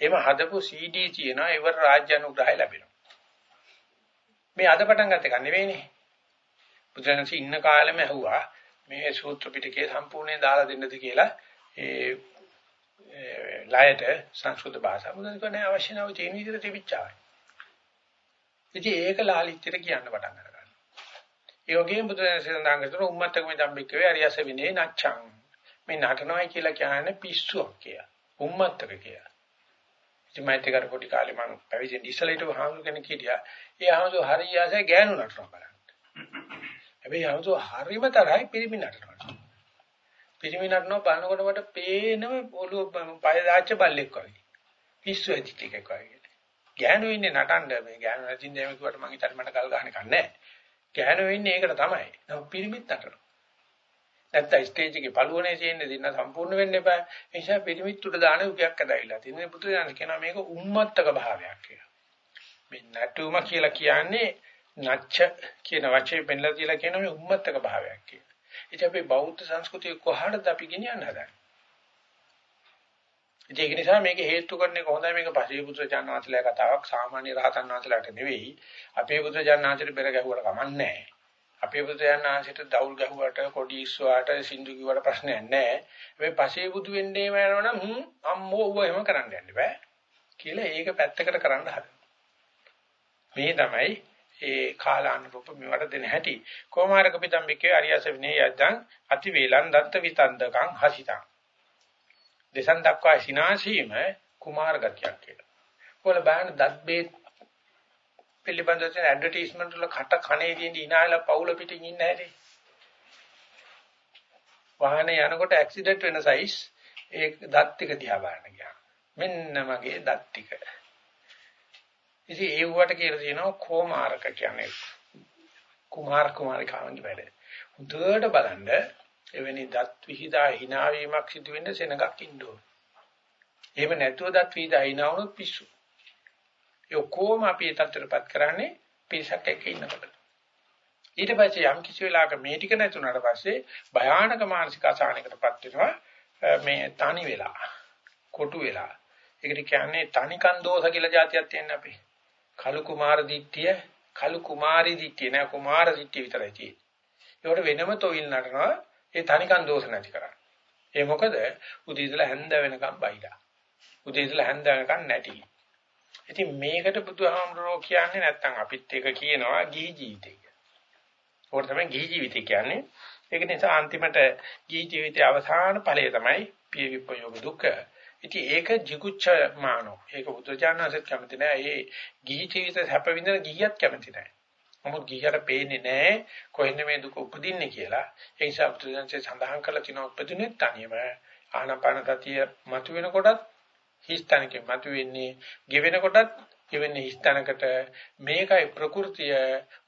එහෙම හදපු CD තියෙනවා ඉවර රාජ්‍ය අනුග්‍රහය ලැබෙනවා. මේ අද පටන් ගත්ත එක නෙවෙයිනේ. බුදුරජාණන් ඉන්න කාලෙම ඇහුවා මේ සූත්‍ර පිටකේ සම්පූර්ණයෙන් දාලා දෙන්නද කියලා ඒ ලයට සංස්කෘත භාෂාව මොකද කියන්නේ අවශ්‍ය නැව තියෙන විදිහට තිබිච්චාවයි. ඉතින් ඒක ලාලිත්‍යයට කියන්න පටන් ගන්නවා. ඒ වගේම බුදුරජාණන් සඳහන් කරන උම්මත්තක මේ ධම්මිකවේ අරියස විනේ නැච්ඡං. මේ නටනවයි කියලා කියන්නේ පිස්සුවක් කියලා. උම්මත්තක කියලා. ඉතින් මයිත් එකට පොඩි කාලේ මම පැවිදි ඉස්සලට හාමුදුර කෙනෙක් හිටියා. ඒ හාමුදුර හරියසේ ගෑනු නටනවා බලන්න. හැබැයි අමුතු හරිම තරහයි පිරිමි නටනවා. පිරිමි නටනවා බලනකොට මට පේනම ඔළුව පය දාච්ච බල්ලෙක් වගේ. පිස්සු ඇති ටිකක් වගේ. ගෑනු ඉන්නේ නටන්න මේ ගෑනු නැතිනම් එහෙම කිව්වට මං හිතන්නේ මට ගල් ගන්න කන්නේ ගෑනු ඉන්නේ ඒකට තමයි. නමුත් පිරිමිත් නටනවා. නැත්තම් ස්ටේජ් එකේ පළුවනේ තියෙන්නේ දින්න සම්පූර්ණ වෙන්න එපා. ඒ නිසා පිරිමිත් උඩ දාන උගයක් ඇදවිලා තියෙනවා. බුදු දහම කියනවා මේක උම්මත්තක භාවයක් කියලා. මේ නටුම කියලා කියන්නේ නච්ච කියන වචනේ පෙන්ලා තියලා කියන මේ උම්මත්තක භාවයක් කියලා. ඉතින් අපි බෞද්ධ සංස්කෘතිය කොහාටද අපි ගෙනියන්න හදන්නේ? ඒක නිසා මේක හේතු කරන්නේ කොහොමද මේක පසේ පුත්‍ර ජානනාථලා කතාවක් සාමාන්‍ය රහතන් වහන්සේලාට නෙවෙයි. අපේ පුත්‍ර ජානනාථට බෙර ගැහුවට කමන්නේ අපේ පුත්‍ර ජානනාථට දවුල් ගැහුවට කොඩි ඉස්සුවාට සින්දු කිව්වට ප්‍රශ්නයක් නැහැ. හැබැයි පසේ බුදු වෙන්නේ වෙනවනම් අම්මෝ ඌව එහෙම කරන්න යන්න බෑ. කියලා ඒක පැත්තකට කරන්න හදනවා. මේ තමයි ඒ කාලානුරූප මෙවට දෙන හැටි කොමාරක පිටම්බිකේ අරියස විනේ යද්දං අති වේලං දත්ත විතන්දකං හසිතං දෙසන් දක්වා සිනාසීම කුමාර ගතියක් කියලා. ඔයාල බලන්න දත් බේත් පිළිබඳව තියෙන ඇඩ්වර්ටයිස්මන්ට් වල කට කනේ තියෙන ඉනායලා පවුල පිටින් ඉන්න හැටි. වාහනේ යනකොට ඇක්සිඩන්ට් වෙන සයිස් ඒ දත් ටික දිහා බලන්න ගියා. මෙන්න මගේ දත් ටික. ඉතින් ඒ වුවට කියලා තියෙනවා කොමාරක කියන්නේ කුමාර කුමාරිකාවන්ගේ වැඩ. හොඳට බලන්න එවැනි දත් විහිදා hina වීමක් සිදු වෙන්න සෙනගක් ඉන්න ඕන. එහෙම නැතුව දත් විහිදා hina වුණොත් පිස්සු. ඒ ඔක්කොම අපි ඒ තත්ත්වයටපත් කරන්නේ පිරිසක් එක්ක ඉන්නකොට. ඊට පස්සේ යම් කිසි වෙලාවක මේ ටික නැතුණාට පස්සේ භයානක මානසික අසහනයකටපත් වෙනවා මේ තනි වෙලා කොටු වෙලා. ඒකට කියන්නේ තනිකන් දෝෂ කියලා જાතියක් තියෙන අපි. කලු කුමාර දිට්ඨිය කලු කුමාරි දිට්ඨිය නෑ කුමාර දිට්ඨිය විතරයි තියෙන්නේ. ඒකට වෙනම තොවිල් නටනවා ඒ තනිකන් දෝෂ නැති කරන්නේ. ඒ මොකද උදේ ඉඳලා හැන්ද වෙනකම් බයිලා. උදේ ඉඳලා හැන්ද වෙනකම් නැටි. ඉතින් මේකට බුදුහාමුදුරෝ කියන්නේ නැත්තම් අපිත් එක කියනවා ගිහි ජීවිතය කියලා. ඕක තමයි ගිහි ජීවිතය කියන්නේ. ඒක නිසා අන්තිමට ගිහි ජීවිතයේ අවසාන ඵලය තමයි පිය විපයෝග දුක්ඛ. ඉතින් ඒක jiguccha මානෝ. ඒක බුදුචානන්සෙත් කැමති නෑ. ඒ ගිහි ජීවිත හැප විඳින ගිහියත් කැමති නෑ. නමුත් ගිහියට පේන්නේ නෑ කොහෙන්ද මේ දුක උපදින්නේ කියලා. ඒ නිසා බුදුසසුනේ සඳහන් කරලා තිනවා උපදින්නේ තනියම ආනාපාන සතිය මතුවෙනකොටත් හිස්තනකේ මතුවෙන්නේ ගෙවෙන කොටත් ගෙවෙන්නේ හිස්තනකට මේකයි ප්‍රകൃතිය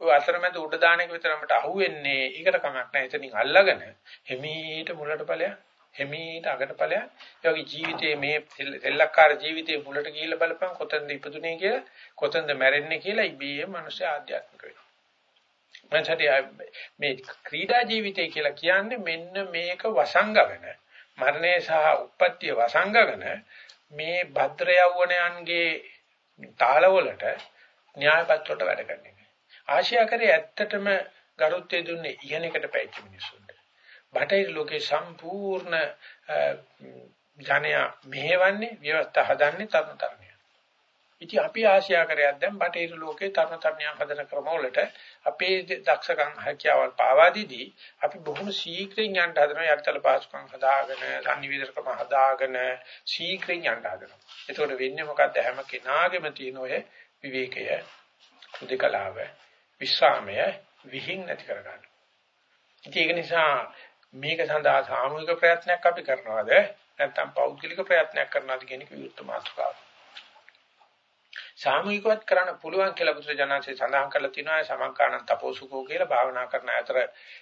ඔය අතරමැද උඩ දාන එක විතරමට අහුවෙන්නේ ඒකට කමක් නැහැ එතනින් අල්ලගෙන හිමීට මුලට ඵලයක් හිමීට අගට ඵලයක් ඒ වගේ ජීවිතයේ මේ සෙල්ලක්කාර ජීවිතයේ මුලට ගිහිල්ලා බලපන් කොතනද ඉපදුනේ කියලා කොතනද මැරෙන්නේ කියලා ඉබේ මනුෂ්‍ය ආධ්‍යාත්මික වෙනවා මනසට මේ ක්‍රීඩා ජීවිතය කියලා කියන්නේ මෙන්න මේක වසංගගෙන මරණය සහ උප්පත්තිය වසංගගෙන මේ භද්‍ර යවණයන්ගේ තාලවලට න්‍යායපත්‍රයට වැඩ කරන එක. ආශියාකරේ ඇත්තටම ගරුත්වය දුන්නේ ඉගෙනකට පැච්ච මිනිස්සුන්ට. බටහිර ලෝකේ සම්පූර්ණ ජනයා මෙහෙවන්නේ ව්‍යවස්ථා හදන්නේ තරුණ තරුණිය. ඉතින් අපි ආශියාකරයක් දැන් බටහිර ලෝකේ තරුණ තරුණියන් හදන ක්‍රමවලට අපේ දක්ෂකම් හැකියාවල් පාවා දීදී අපි බොහොම ශීඝ්‍රයෙන් යන්න හදනවා යටතල පාසුකම් හදාගෙන සංනිවේදකම හදාගෙන ශීඝ්‍රයෙන් යන්න හදනවා. එතකොට වෙන්නේ මොකද්ද හැම කෙනාගේම තියෙන ඔය විවේකය, උදකලාව, විශ්‍රාමය විහිං නැති කරගන්න. ඒක නිසා මේක සඳහා සාමූහික ප්‍රයත්නයක් අපි කරනවාද? නැත්නම් පෞද්ගලික ප්‍රයත්නයක් කරනවාද කියන එක විරුද්ධ මාතෘකාවක්. සාමූහිකවත් කරන්න පුළුවන් කියලා බුදුරජාණන්සේ සඳහන් කරලා තිනවා. සමංකාණන් තපෝසුකෝ කියලා භාවනා කරන අතර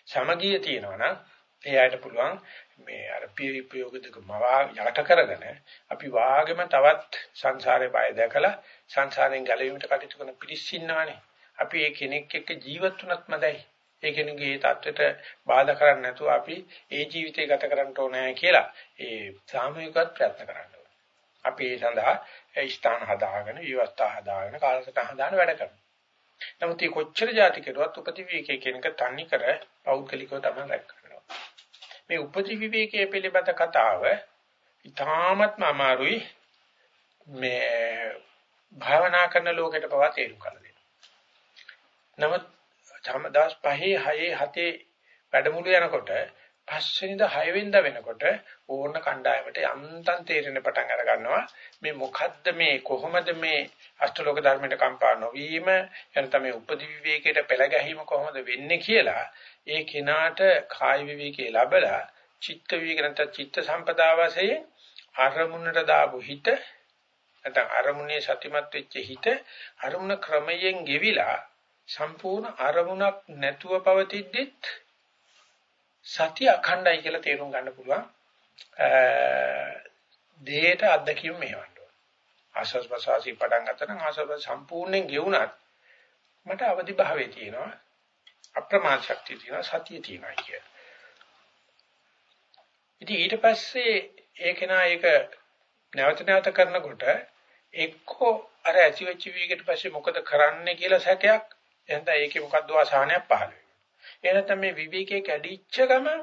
සමගිය තියෙනවා නම් ඒ අයට පුළුවන් මේ අර පියවිපයෝග දෙක මවා යට කරගෙන අපි වාගෙම තවත් සංසාරේ බය දැකලා සංසාරයෙන් ගැලවීමට කටයුතු කරන පිරිස් ඉන්නවනේ. අපි ඒ කෙනෙක් එක්ක ජීවත් වුණත් මදයි. ඒ කෙනෙකුගේ தත්වෙට බාධා කරන්නේ නැතුව අපි ඒ ජීවිතය ගත කරන්න ඕනේ කියලා ඒ සාමූහිකවත් ප්‍රයත්න කරන්න ඕනේ අපි ඒ සඳහා ස්ථාන හදාගෙන, විවස්ථා හදාගෙන, කාලසටහන හදාගෙන වැඩ කරනවා. නමුත් මේ කොච්චර જાති කෙරුවත් උපති විවේකයේ කියන එක තන්නේ කර පෞද්ගලිකව තමයි රැක් කරනවා. මේ උපති විවේකයේ පිළිබඳ කතාව ඉතාමත්ම අමාරුයි මේ භාවනා කරන ලෝකෙට පවා තේරුම් ගන්න දෙන්න. නමුත් ධම්මදාස් පහේ හයේ හතේ වැඩමුළු යනකොට පස්වෙනිද හයවෙනිද වෙනකොට ඕන කණ්ඩායමට යන්තම් තේරෙන පටන් අර ගන්නවා. මේ මොකද්ද මේ කොහොමද මේ අෂ්ටලෝක ධර්මයට කම්පා නොවීම? එනතම මේ උපදි විවේකයට පෙළ ගැහිම කොහොමද වෙන්නේ කියලා ඒ කෙනාට කාය විවේකේ ලැබලා චිත්ත විවේක නැත්නම් චිත්ත සම්පදා වශයෙන් අරමුණට දාපු හිත නැත්නම් අරමුණේ සතිමත් වෙච්ච හිත අරමුණ ක්‍රමයෙන් ගෙවිලා සම්පූර්ණ අරමුණක් නැතුව පවතිද්දිත් සතිය අඛණ්ඩයි කියලා තේරුම් ගන්න පුළුවන්. දේහයට අත්දැකීම මෙහෙවන්න ඕන. ආශස් ප්‍රසවාසී පටන් ගන්න නම් ආශස් සම්පූර්ණයෙන් ගෙවුනත් මට අවදි භාවයේ තියෙනවා. අප්‍රමාද ශක්තිය තියෙනවා සතිය තියෙනවා කිය. ඉතින් ඊට පස්සේ ඒක නා ඒක නැවත නැවත කරනකොට එක්කෝ අර ඇසි වෙච්ච වීගට පස්සේ මොකද කරන්නේ කියලා සැකයක් එහෙනම් ඒකේ මොකද්ද ආසානයක් පහළ ඒ නැත්නම් මේ විවේකයේ කැඩිච්ච ගමන්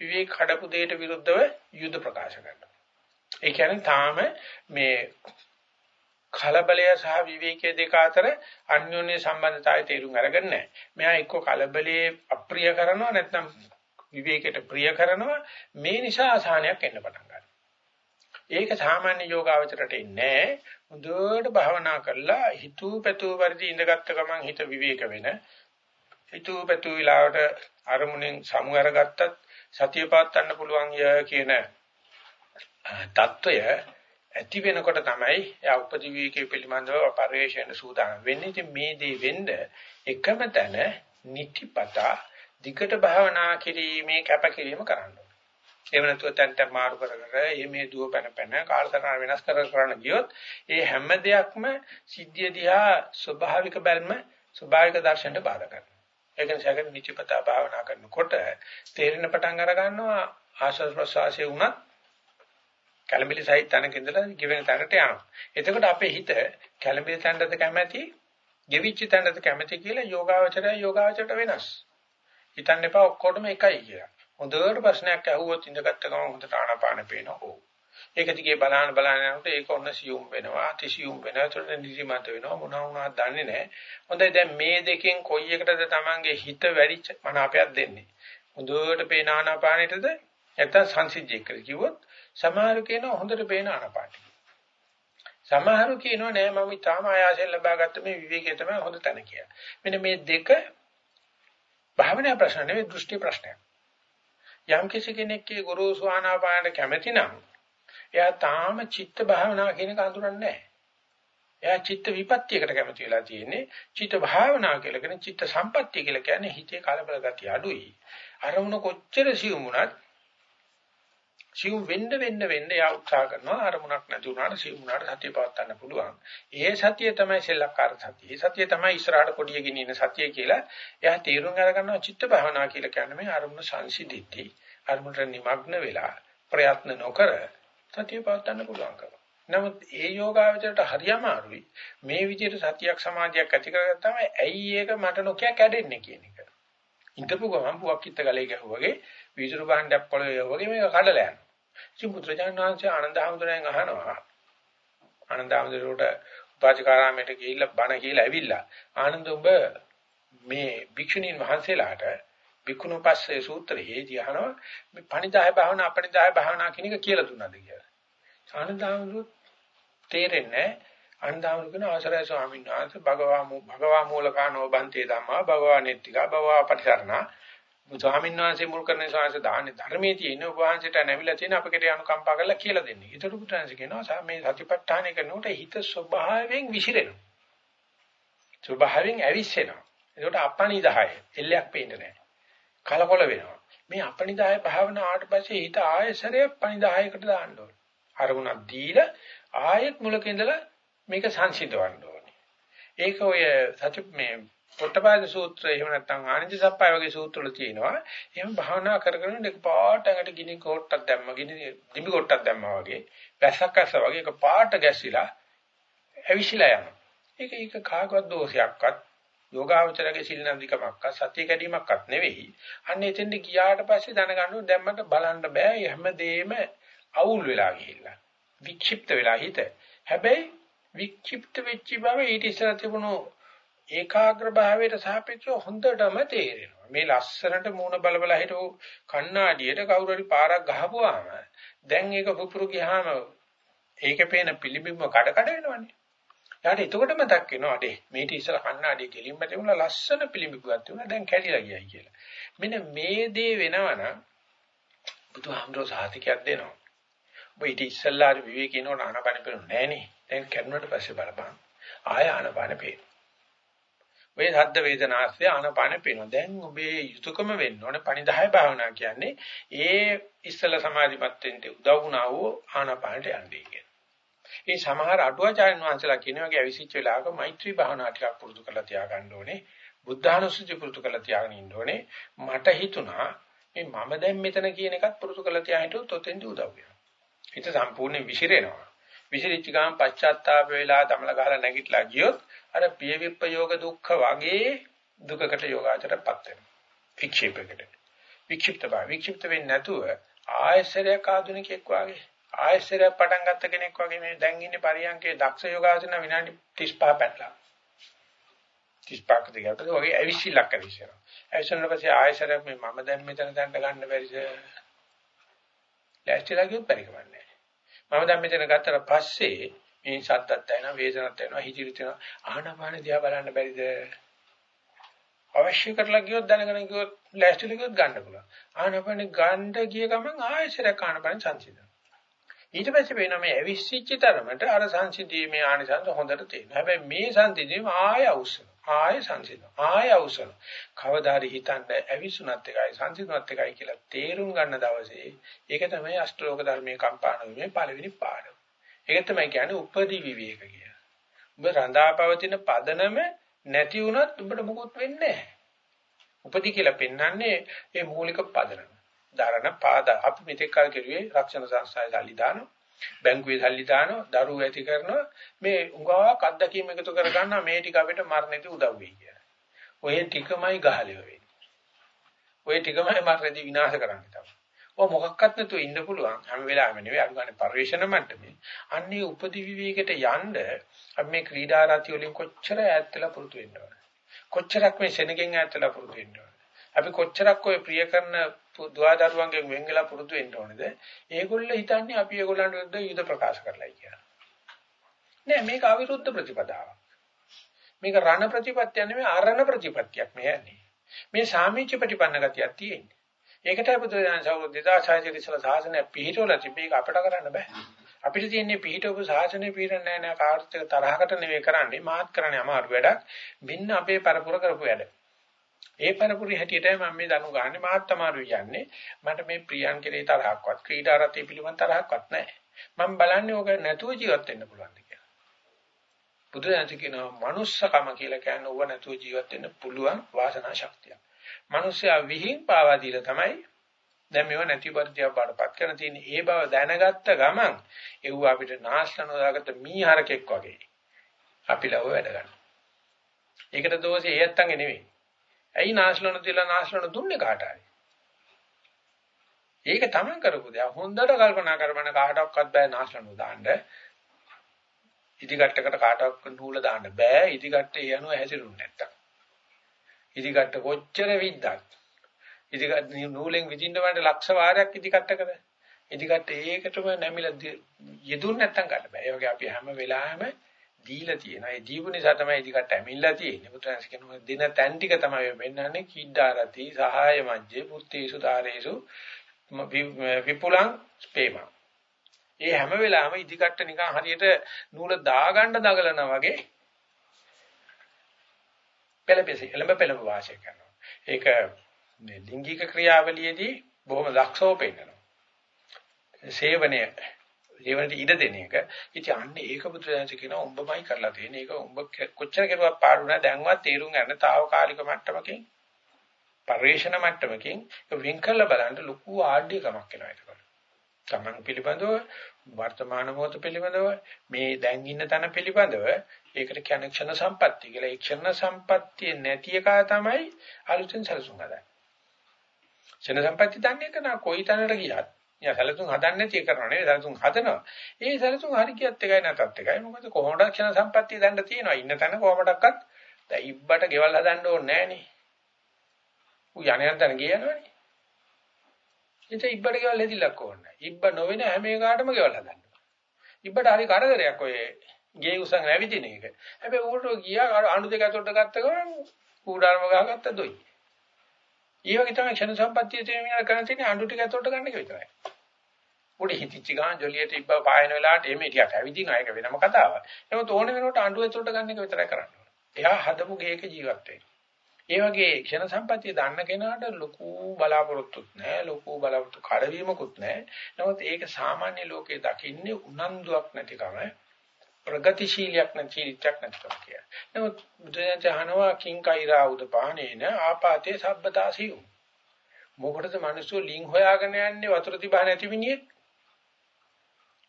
විවේක කඩපු දෙයට විරුද්ධව යුද ප්‍රකාශ කරනවා. ඒ කියන්නේ තාම මේ කලබලය සහ විවේකයේ දෙක අතර අන්‍යෝන්‍ය සම්බන්ධතාවය තේරුම් අරගෙන නැහැ. මෙයා එක්ක කලබලයේ අප්‍රිය කරනවා නැත්නම් විවේකයට ප්‍රිය කරනවා මේ නිසා අසහනයක් එන්න පටන් ගන්නවා. ඒක සාමාන්‍ය යෝගාවචරයට එන්නේ හොඳට භාවනා කරලා හිතූ පැතූ වර්ධි ඉඳගත්ත ගමන් හිත විවේක වෙන. හිතූ පැතූ විලාවට අරමුණෙන් සමු අරගත්තත් සතිය පාත්තන්න පුළුවන් ය කියන தত্ত্বය ඇති වෙනකොට තමයි එයා උපදිවිකේ පිළිබඳව පරිවේශයෙන් සූදානම් වෙන්නේ. ඉතින් මේ දේ වෙන්න එකම තැන නිතිපතා දිකට භාවනා කිරීමේ කැපකිරීම කරන්න. එහෙම නැතුව තැන් තැන් මාරු කර කර මේ දුව පැන පැන කාලසටහන වෙනස් කර කරන ගියොත් ඒ හැම දෙයක්ම සිද්ධිය දිහා ස්වභාවික බැල්ම ස්වභාවික දර්ශනයට බාධා කරනවා. ඒක නිසා කියන නිතිපතා භාවනා කරනකොට තේරෙන පටන් අර ගන්නවා ආශ්වාස ප්‍රශ්වාසයේ උනත් කැළඹිලි සහිත තැනක ඉඳලා ගෙවෙන තැනට යනවා. එතකොට අපේ හිත කැළඹිලි තැනටද කැමැති, ගෙවිච්ච තැනටද කැමැති කියලා යෝගාවචරය යෝගාවචරයට වෙනස්. හිතන්න එපා ඔක්කොටම එකයි කියලා. හොඳට ප්‍රශ්නයක් අහුවොත් ඉඳගත්ත ගමන් හොඳට ආනාපාන පේනවා. ඒක දිගේ බලන බලන යනකොට ඒක ඔන්න සියුම් වෙනවා, අතිසියුම් වෙනවා, ඒතර නිදිමත වෙනවා මොනවා වුණාද දන්නේ නැහැ. හොඳයි දැන් මේ දෙකෙන් කොයි එකටද Tamange හිත වැඩිච්ච මනාපයක් දෙන්නේ? හොඳට පේන ආනාපානෙටද නැත්නම් සංසිද්ධිය කියලා කිව්වොත් සමහරු කියනවා හොඳට පේන ආනාපානෙ. සමහරු කියනවා නෑ මම ඊටාම ආයාසයෙන් ලබාගත්ත මේ විවේකයේ තමයි හොඳ තැන කියලා. මෙන්න මේ දෙක භාවනා ප්‍රශ්න නෙවෙයි දෘෂ්ටි ප්‍රශ්නයක්. යම් කිසි කෙනෙක්ගේ ගුරු ස්වානාපානට කැමති නම් එයා තාම චිත්ත භාවනා කියන එක අඳුරන්නේ නැහැ. එයා චිත්ත විපත්‍යයකට කැමති වෙලා තියෙන්නේ. චිත්ත භාවනා කියලා කියන චිත්ත සම්පත්‍ය කියලා කියන්නේ හිතේ කලබල ගතිය අඩුයි. අරමුණ කොච්චර සියුම් වුණත් සිව් වෙන්න වෙන්න වෙන්න යා උත්සාහ කරනවා අරමුණක් නැති වුණාට සිව් වුණාට සතිය පවත් ගන්න පුළුවන්. ඒ සතිය තමයි සෙල්ලක්කාර සතිය. ඒ සතිය තමයි ඉස්සරහට කොඩිය ගෙනින සතිය කියලා එයා තීරුම් අරගන්නවා චිත්ත භාවනා කියලා කියන්නේ මේ අරමුණ සංසිද්ධිටි. අරමුණට නිමග්න වෙලා ප්‍රයත්න නොකර සතිය පවත් ගන්න පුළුවන් කම. නමුත් ඒ යෝගාවචරයට හරියම අරුයි. මේ විදිහට සතියක් සමාධියක් ඇති කරගත්තාම ඇයි ඒක මට නොකිය කැඩෙන්නේ කියන එක. ඉඳපු ගමන් පුවක් කිත්ත ගලේ ගැහුවාගේ විදුරු භාණ්ඩයක් පොළවේ වගේ මේක කඩලා යනවා. ඉතින් බුදුරජාණන් වහන්සේ ආනන්ද හැමදෙරෙන් අහනවා. ආනන්ද හැමදෙරට උපාධිකාරාමයට ගිහිල්ලා බණ කියලා ඇවිල්ලා ආනන්ද ඔබ මේ භික්ෂුණීන් වහන්සේලාට භික්ඛුනුපස්සේ සූත්‍රයේදී අහනවා මේ පණිදාය භාවනා අපණිදාය භාවනා කියන එක කියලා දුන්නාද කියලා. ආනන්ද හැමදෙර තේරෙන්නේ අන්දාමු කියන ආශ්‍රය ස්වාමීන් වහන්සේ භගවා භගවා මූලකානෝ බන්තේ ධම්මා භගවා නෙත්තිකා භගවා පටිසරණා ස්වාමීන් වහන්සේ මුල් කරන ශාස්ත්‍ර දාන්නේ ධර්මයේ තියෙන උපවාසයට නැවිලා තියෙන අපකට අනුකම්පා කරලා කියලා දෙන්නේ. ඒතර පුත්‍රයන්ස කියනවා මේ සතිපට්ඨානය කරනකොට හිත ස්වභාවයෙන් විසිරෙනවා. ස්වභාවයෙන් ඇවිස්සෙනවා. ඒකට අපනිදාය එල්ලයක් පේන්නේ නැහැ. කලකොල වෙනවා. මේ අපනිදාය භාවනා ආවට පස්සේ හිත ආයසරය පනිදායකට දාන්න ඕනේ. අරමුණක් දීලා ආයෙත් මුලක ඉඳලා මේක සංසිඳවන්න ඕනේ. ඒක ඔය සති මේ පොට්ටපාද සූත්‍රය එහෙම නැත්නම් ආනන්ද සප්පයි වගේ සූත්‍රවල තියෙනවා. එහෙම භාවනා කරගෙන එක පාට ඇඟට ගිනි කොටක් දැම්ම ගිනි දිඹි කොටක් දැම්මා වගේ වැස්සක් අස්ස වගේ එක පාට ගැසිලා ඇවිසිලා යනවා. ඒක ඒක කාගවත් දෝෂයක්වත් යෝගාවචරගේ සිල් නන්දිකමක්වත් සතිය කැඩීමක්වත් නෙවෙයි. අන්න එතෙන්ද ගියාට පස්සේ දැනගන්න දැම්මට බලන්න බෑ හැමදේම අවුල් වෙලා ගිහිල්ලා. වික්ෂිප්ත වෙලා හිත. හැබැයි වික්ෂිප්ත වෙච්ච බව ඊට ඉස්සර තිබුණු ඒකාග්‍ර භාවයට සාපේක්ෂව හොඳටම තේරෙනවා. මේ ලස්සනට මූණ බල බල හිටු කණ්ණාඩියට කවුරු හරි පාරක් ගහපුවාම දැන් ඒක පුපුරු ගියාම ඒක පේන පිළිබිඹ කඩ කඩ වෙනවනේ. යාට එතකොට මතක් වෙනවා අඩේ මේටි ඉස්සර කණ්ණාඩිය කෙලින්ම තිබුණා ලස්සන පිළිබිඹක් තිබුණා දැන් කැඩිලා ගියයි කියලා. මෙන්න මේ දේ වෙනවනම් බුදුහාමුදුරුවෝ සාහිතිකයක් දෙනවා. ඔබ ඊට ඉස්සල්ලා විවේකීනෝන ආනපන පේන්නේ නැහනේ. දැන් කැඩුණාට පස්සේ බලපන්. ආය ආනපන පේනවා. ඔය සද්ද වේදනාස්ය ආනපාන පේනවා. දැන් ඔබේ යුතුයකම වෙන්න ඕනේ පණිදාය භාවනා කියන්නේ ඒ ඉස්සල සමාධිපත් වෙන්න උදව් වුණා වූ ආනපානට යන්නේ කියන. ඒ සමහර අටුවාචාර්යන් වහන්සේලා කියන වගේ අවිසිච්ච වෙලාවක මෛත්‍රී භාවනා ටිකක් පුරුදු කරලා තියාගන්න ඕනේ. බුද්ධානුස්සති පුරුදු කරලා තියාගෙන ඉන්න ඕනේ. මට හිතුණා මේ මම දැන් මෙතන කියන එකත් පුරුදු කරලා තියා හිටියොත් ඔතෙන්ද උදව් වෙනවා. හිත සම්පූර්ණයෙන් විසිරෙනවා. විසිරිච්ච ගමන් පශ්චාත්තාප වෙලා තමල ගහලා නැගිටලා ගියොත් අර පිය විප්පයෝග දුක්ඛ වගේ දුකකට යෝගාචරපත් වෙනවා. වික්ෂේපයකට. වික්ෂිප්ත බව වික්ෂිප්ත වෙන්නේ නැතුව ආයසරයක් ආධුනිකෙක් වගේ ආයසරයක් පටන් ගත්ත කෙනෙක් වගේ මේ දැන් ඉන්නේ පරියන්කේ දක්ෂ යෝගාචරණ විනාඩි 35 පැටලා. 35ක දිගට වගේ ඇවිසිලක් ඇවිසිනවා. ඇවිසිනන පස්සේ ආයසරයක් මේ මම දැන් මෙතන දැන්න ගන්න බැරිද? ලෑස්තිලා ගියොත් පරිකමන්නේ. මම දැන් මෙතන ගත්තට පස්සේ මේ සද්දත් ඇහෙනවා වේදනත් ඇහෙනවා හිතිරිත් වෙනවා ආනපාන දිහා බලන්න බැරිද? අවශ්‍ය කරලා ගියොත් දැනගෙන ගියොත් ලෑස්තිල ගියොත් ගන්න පුළුවන්. ආනපාන ගන්න ගිය ගමන් ආයෙසරක් ආනපාන සංසිඳන ඊට පස්සේ වෙනවා මේ ඇවිස්සිච්ච තරමට අර සංසිඳීමේ ආනිසංස හොඳට තේරෙනවා හැබැයි මේ සංසිඳීම ආයෙ අවශ්‍යයි. ආය සංසිඳන ආය අවසන කවදාරි හිතන්න ඇවිසුණත් එකයි සංසිඳුණත් එකයි කියලා තේරුම් ගන්න දවසේ ඒක තමයි අෂ්ටලෝක ධර්මයේ කම්පාණ වීමේ පළවෙනි පාඩම. ඒක තමයි කියන්නේ උපදි විවේක කිය. ඔබ රඳාපවතින පදනම නැති වුණත් ඔබට මුකුත් වෙන්නේ නැහැ. උපදි කියලා පෙන්වන්නේ මේ මූලික පදනම. ධාරණ පාද අපි මෙතෙක් කල් කෙරුවේ රක්ෂණ සංස්ථාවේ සල්ලි දානවා. බැංකුවේ සල්ලි දානවා, දරුවෝ ඇති කරනවා. මේ උගාවක් අත්දැකීම් එකතු කරගන්නවා මේ ටික අපිට මරණයදී උදව් වෙයි කියලා. ඔය ටිකමයි ගහලිය වෙන්නේ. ඔය ටිකමයි මරණයදී විනාශ කරන්නේ තමයි. ඔය මොකක්වත් නැතුව ඉන්න පුළුවන් හැම වෙලාවෙම නෙවෙයි අර ගන්න පරිවේෂණ මට්ටමේ. අන්නේ උපදි විවේකයට යන්න අපි මේ ක්‍රීඩා රාති වලින් කොච්චර ඈත් වෙලා පුරුදු වෙන්න ඕන. කොච්චරක් මේ සෙනගෙන් ඈත් වෙලා පුරුදු වෙන්න ඕන. අපි කොච්චරක් ඔය ප්‍රිය කරන දුවදරුවන්ගෙන් වෙන් වෙලා පුරුදු වෙන්න ඕනේද? ඒගොල්ලෝ හිතන්නේ අපි ඒගොල්ලන්ට විරුද්ධ යුද ප්‍රකාශ කරලායි කියලා. නෑ මේක අවිරුද්ධ ප්‍රතිපදාවක්. මේක රණ ප්‍රතිපත්තිය නෙමෙයි අරණ ප්‍රතිපත්තියක් මේ යන්නේ. මේ සාමීච්‍ය ප්‍රතිපන්න ගතියක් තියෙන්නේ. ඒකටයි බුදුරජාණන් සවුරුදු 2600 ඉස්සලා සාසනය පිළිහිටවලා තිබේ අපිට කරන්න බෑ. අපිට තියෙන්නේ පිළිහිටවපු සාසනය පිළිරන්නේ නෑ. නෑ කාර්යයක තරහකට නෙවෙයි කරන්නේ. මාත් කරන්නේ අමාරු වැඩක්. බින්න අපේ පරපුර කරපු වැඩ. ඒ පරපුරේ හැටියටයි මම මේ දනු ගන්න. මාත් තමයි කියන්නේ මට මේ ප්‍රියන් කෙරේ තරහක්වත් ක්‍රීඩා රතේ පිළිවන් තරහක්වත් නැහැ. මම බලන්නේ ඕක නැතුව ජීවත් වෙන්න පුළුවන්ද කියලා. බුදුදහම කියනවා manussකම කියලා කියන්නේ ඕව නැතුව ජීවත් වෙන්න පුළුවන් වාසනා ශක්තිය මිනිස්සයා විහිං පාවා දීලා තමයි දැන් මේව නැති පරිත්‍යාව බාටපත් කරන තියෙන ඒ බව දැනගත්ත ගමන් ඒව අපිට නාශන දාගත්ත මීහරකෙක් වගේ අපි ලව වැඩ ගන්නවා ඒකට දෝෂේ ඒ ඇත්තන්ගේ නෙවෙයි ඇයි නාස්ලන තියලා නාස්ලන දුන්නේ කාට හරි? ඒක තමන් කරපු දෙයක්. හොඳට කල්පනා කරපන කාටවත් බෑ නාස්ලන දාන්න. ඉදිකට්ටකට කාටවත් නූල දාන්න බෑ. ඉදිකට්ටේ යනවා හැසිරුනේ නැත්තම්. ඉදිකට්ට කොච්චර විද්දක්. ඉදිකට්ට නූලෙන් විදින්න වන්ට ලක්ෂ වාරයක් ඉදිකට්ටකද? ඉදිකට්ට ඒකටම නැමිලා යෙදුන්නේ නැත්තම් ගන්න බෑ. ඒ වගේ අපි හැම වෙලාවෙම දීලා තියෙනවා. ඒ දීපු නිසා තමයි ඉදිකට ඇමිල්ලා තියෙන්නේ. පුත්‍රයන්ස් කියනවා දින තැන් ටික තමයි වෙන්නන්නේ කිඩ්ඩාරති සහාය මජ්ජේ පුත්තේසු ධාරේසු විපුලං ස්පේමා. ඒ හැම වෙලාවෙම ඉදිකට නිකන් හරියට නූල දාගන්න දඟලනා වගේ පෙළපෙසි එළඹ පෙළඹ වාසය කරනවා. ඒක මේ ලිංගික ක්‍රියාවලියේදී බොහොම දක්ෂව පෙන්නනවා. සේවනයේ ජීවනට ඉඩ දෙන එක. ඉතින් අන්න ඒක බුදුරජාණන් කියනවා උඹමයි කරලා තියෙන්නේ. ඒක උඹ කොච්චර කෙරුවක් පාඩු නැහැ. දැන්වත් තීරුම් ගන්න తాවකාලික මට්ටමකින් පරිේශන මට්ටමකින් වෙන් කරලා බලන්න ලොකු ආඩ්‍යකමක් එනවා ඒකට. තමන් පිළිබඳව වර්තමාන මොහොත පිළිබඳව මේ දැන් ඉන්න තැන පිළිබඳව ඒකට කියන ක්ෂණ සම්පත්තිය කියලා. ඒ ක්ෂණ සම්පත්තිය නැති එක තමයි අලුතෙන් සැලසුම් හදන්නේ. ක්ෂණ සම්පත්තිය දන්නේ කන කොයි තැනට ගියත් යා සැලසුම් හදන්නේ නැති එක කරනවා නෙවෙයි සැලසුම් හදනවා. ඒ සැලසුම් හරි කියත් එකයි නැතත් එකයි. මොකද කොහොමද ක්ෂණ සම්පත්තිය දැන්න තියෙනවා. ඉන්න තැන කොහොමඩක්වත් දැන් ඉබ්බට ගෙවල් හදන්න ඕනේ නැහනේ. ඌ යන්නේ නැතන ගියනවනේ. ඉතින් ඉබ්බට ගෙවල් හැදිලක් ඕනේ. ඉබ්බ නොවෙන හැම එකකටම ගෙවල් හදන්න. ඉබ්බට හරි කරදරයක් ඔය ගේ උසන් නැවිදින එක. හැබැයි ඌට ගියා අණු දෙක අතොට ගත්ත ගමන් ඌඩාරම ගහගත්ත දොයි. ඒ වගේ තමයි ක්ෂණ සම්පත්තිය තේමිනා කරන් තියෙන්නේ අඬු ටික ඇතුළට ගන්න එක විතරයි. උඩ හිතිච්ච ගාන ජොලියට ඉබ්බ පායන වෙලාවට එමේ ටිකක් ඇවිදිනවා ඒක වෙනම කතාවක්. නමුත් ඕන වෙනකොට අඬු ඇතුළට ගන්න එක විතරයි කරන්නේ. එයා හදපු ගේක ජීවත් ඒ වගේ ක්ෂණ සම්පත්තිය දන්න කෙනාට ලොකු බලාපොරොත්තුත් නැහැ ලොකු බලාපොරොත්තු කඩවීමකුත් නැහැ. නමුත් ඒක සාමාන්‍ය ලෝකයේ දකින්නේ උනන්දුවක් නැතිකම ප්‍රගතිශීලියක් නැති චිත්තයක් නැතිකම කියලා. නමුත් බුදුදහනවා කිං කෛරා උදපානේන ආපාතේ සබ්බදාසියු. මොකටද මිනිස්සු ලිං හොයාගෙන යන්නේ වතුර තිබහ නැති මිනිහෙක්?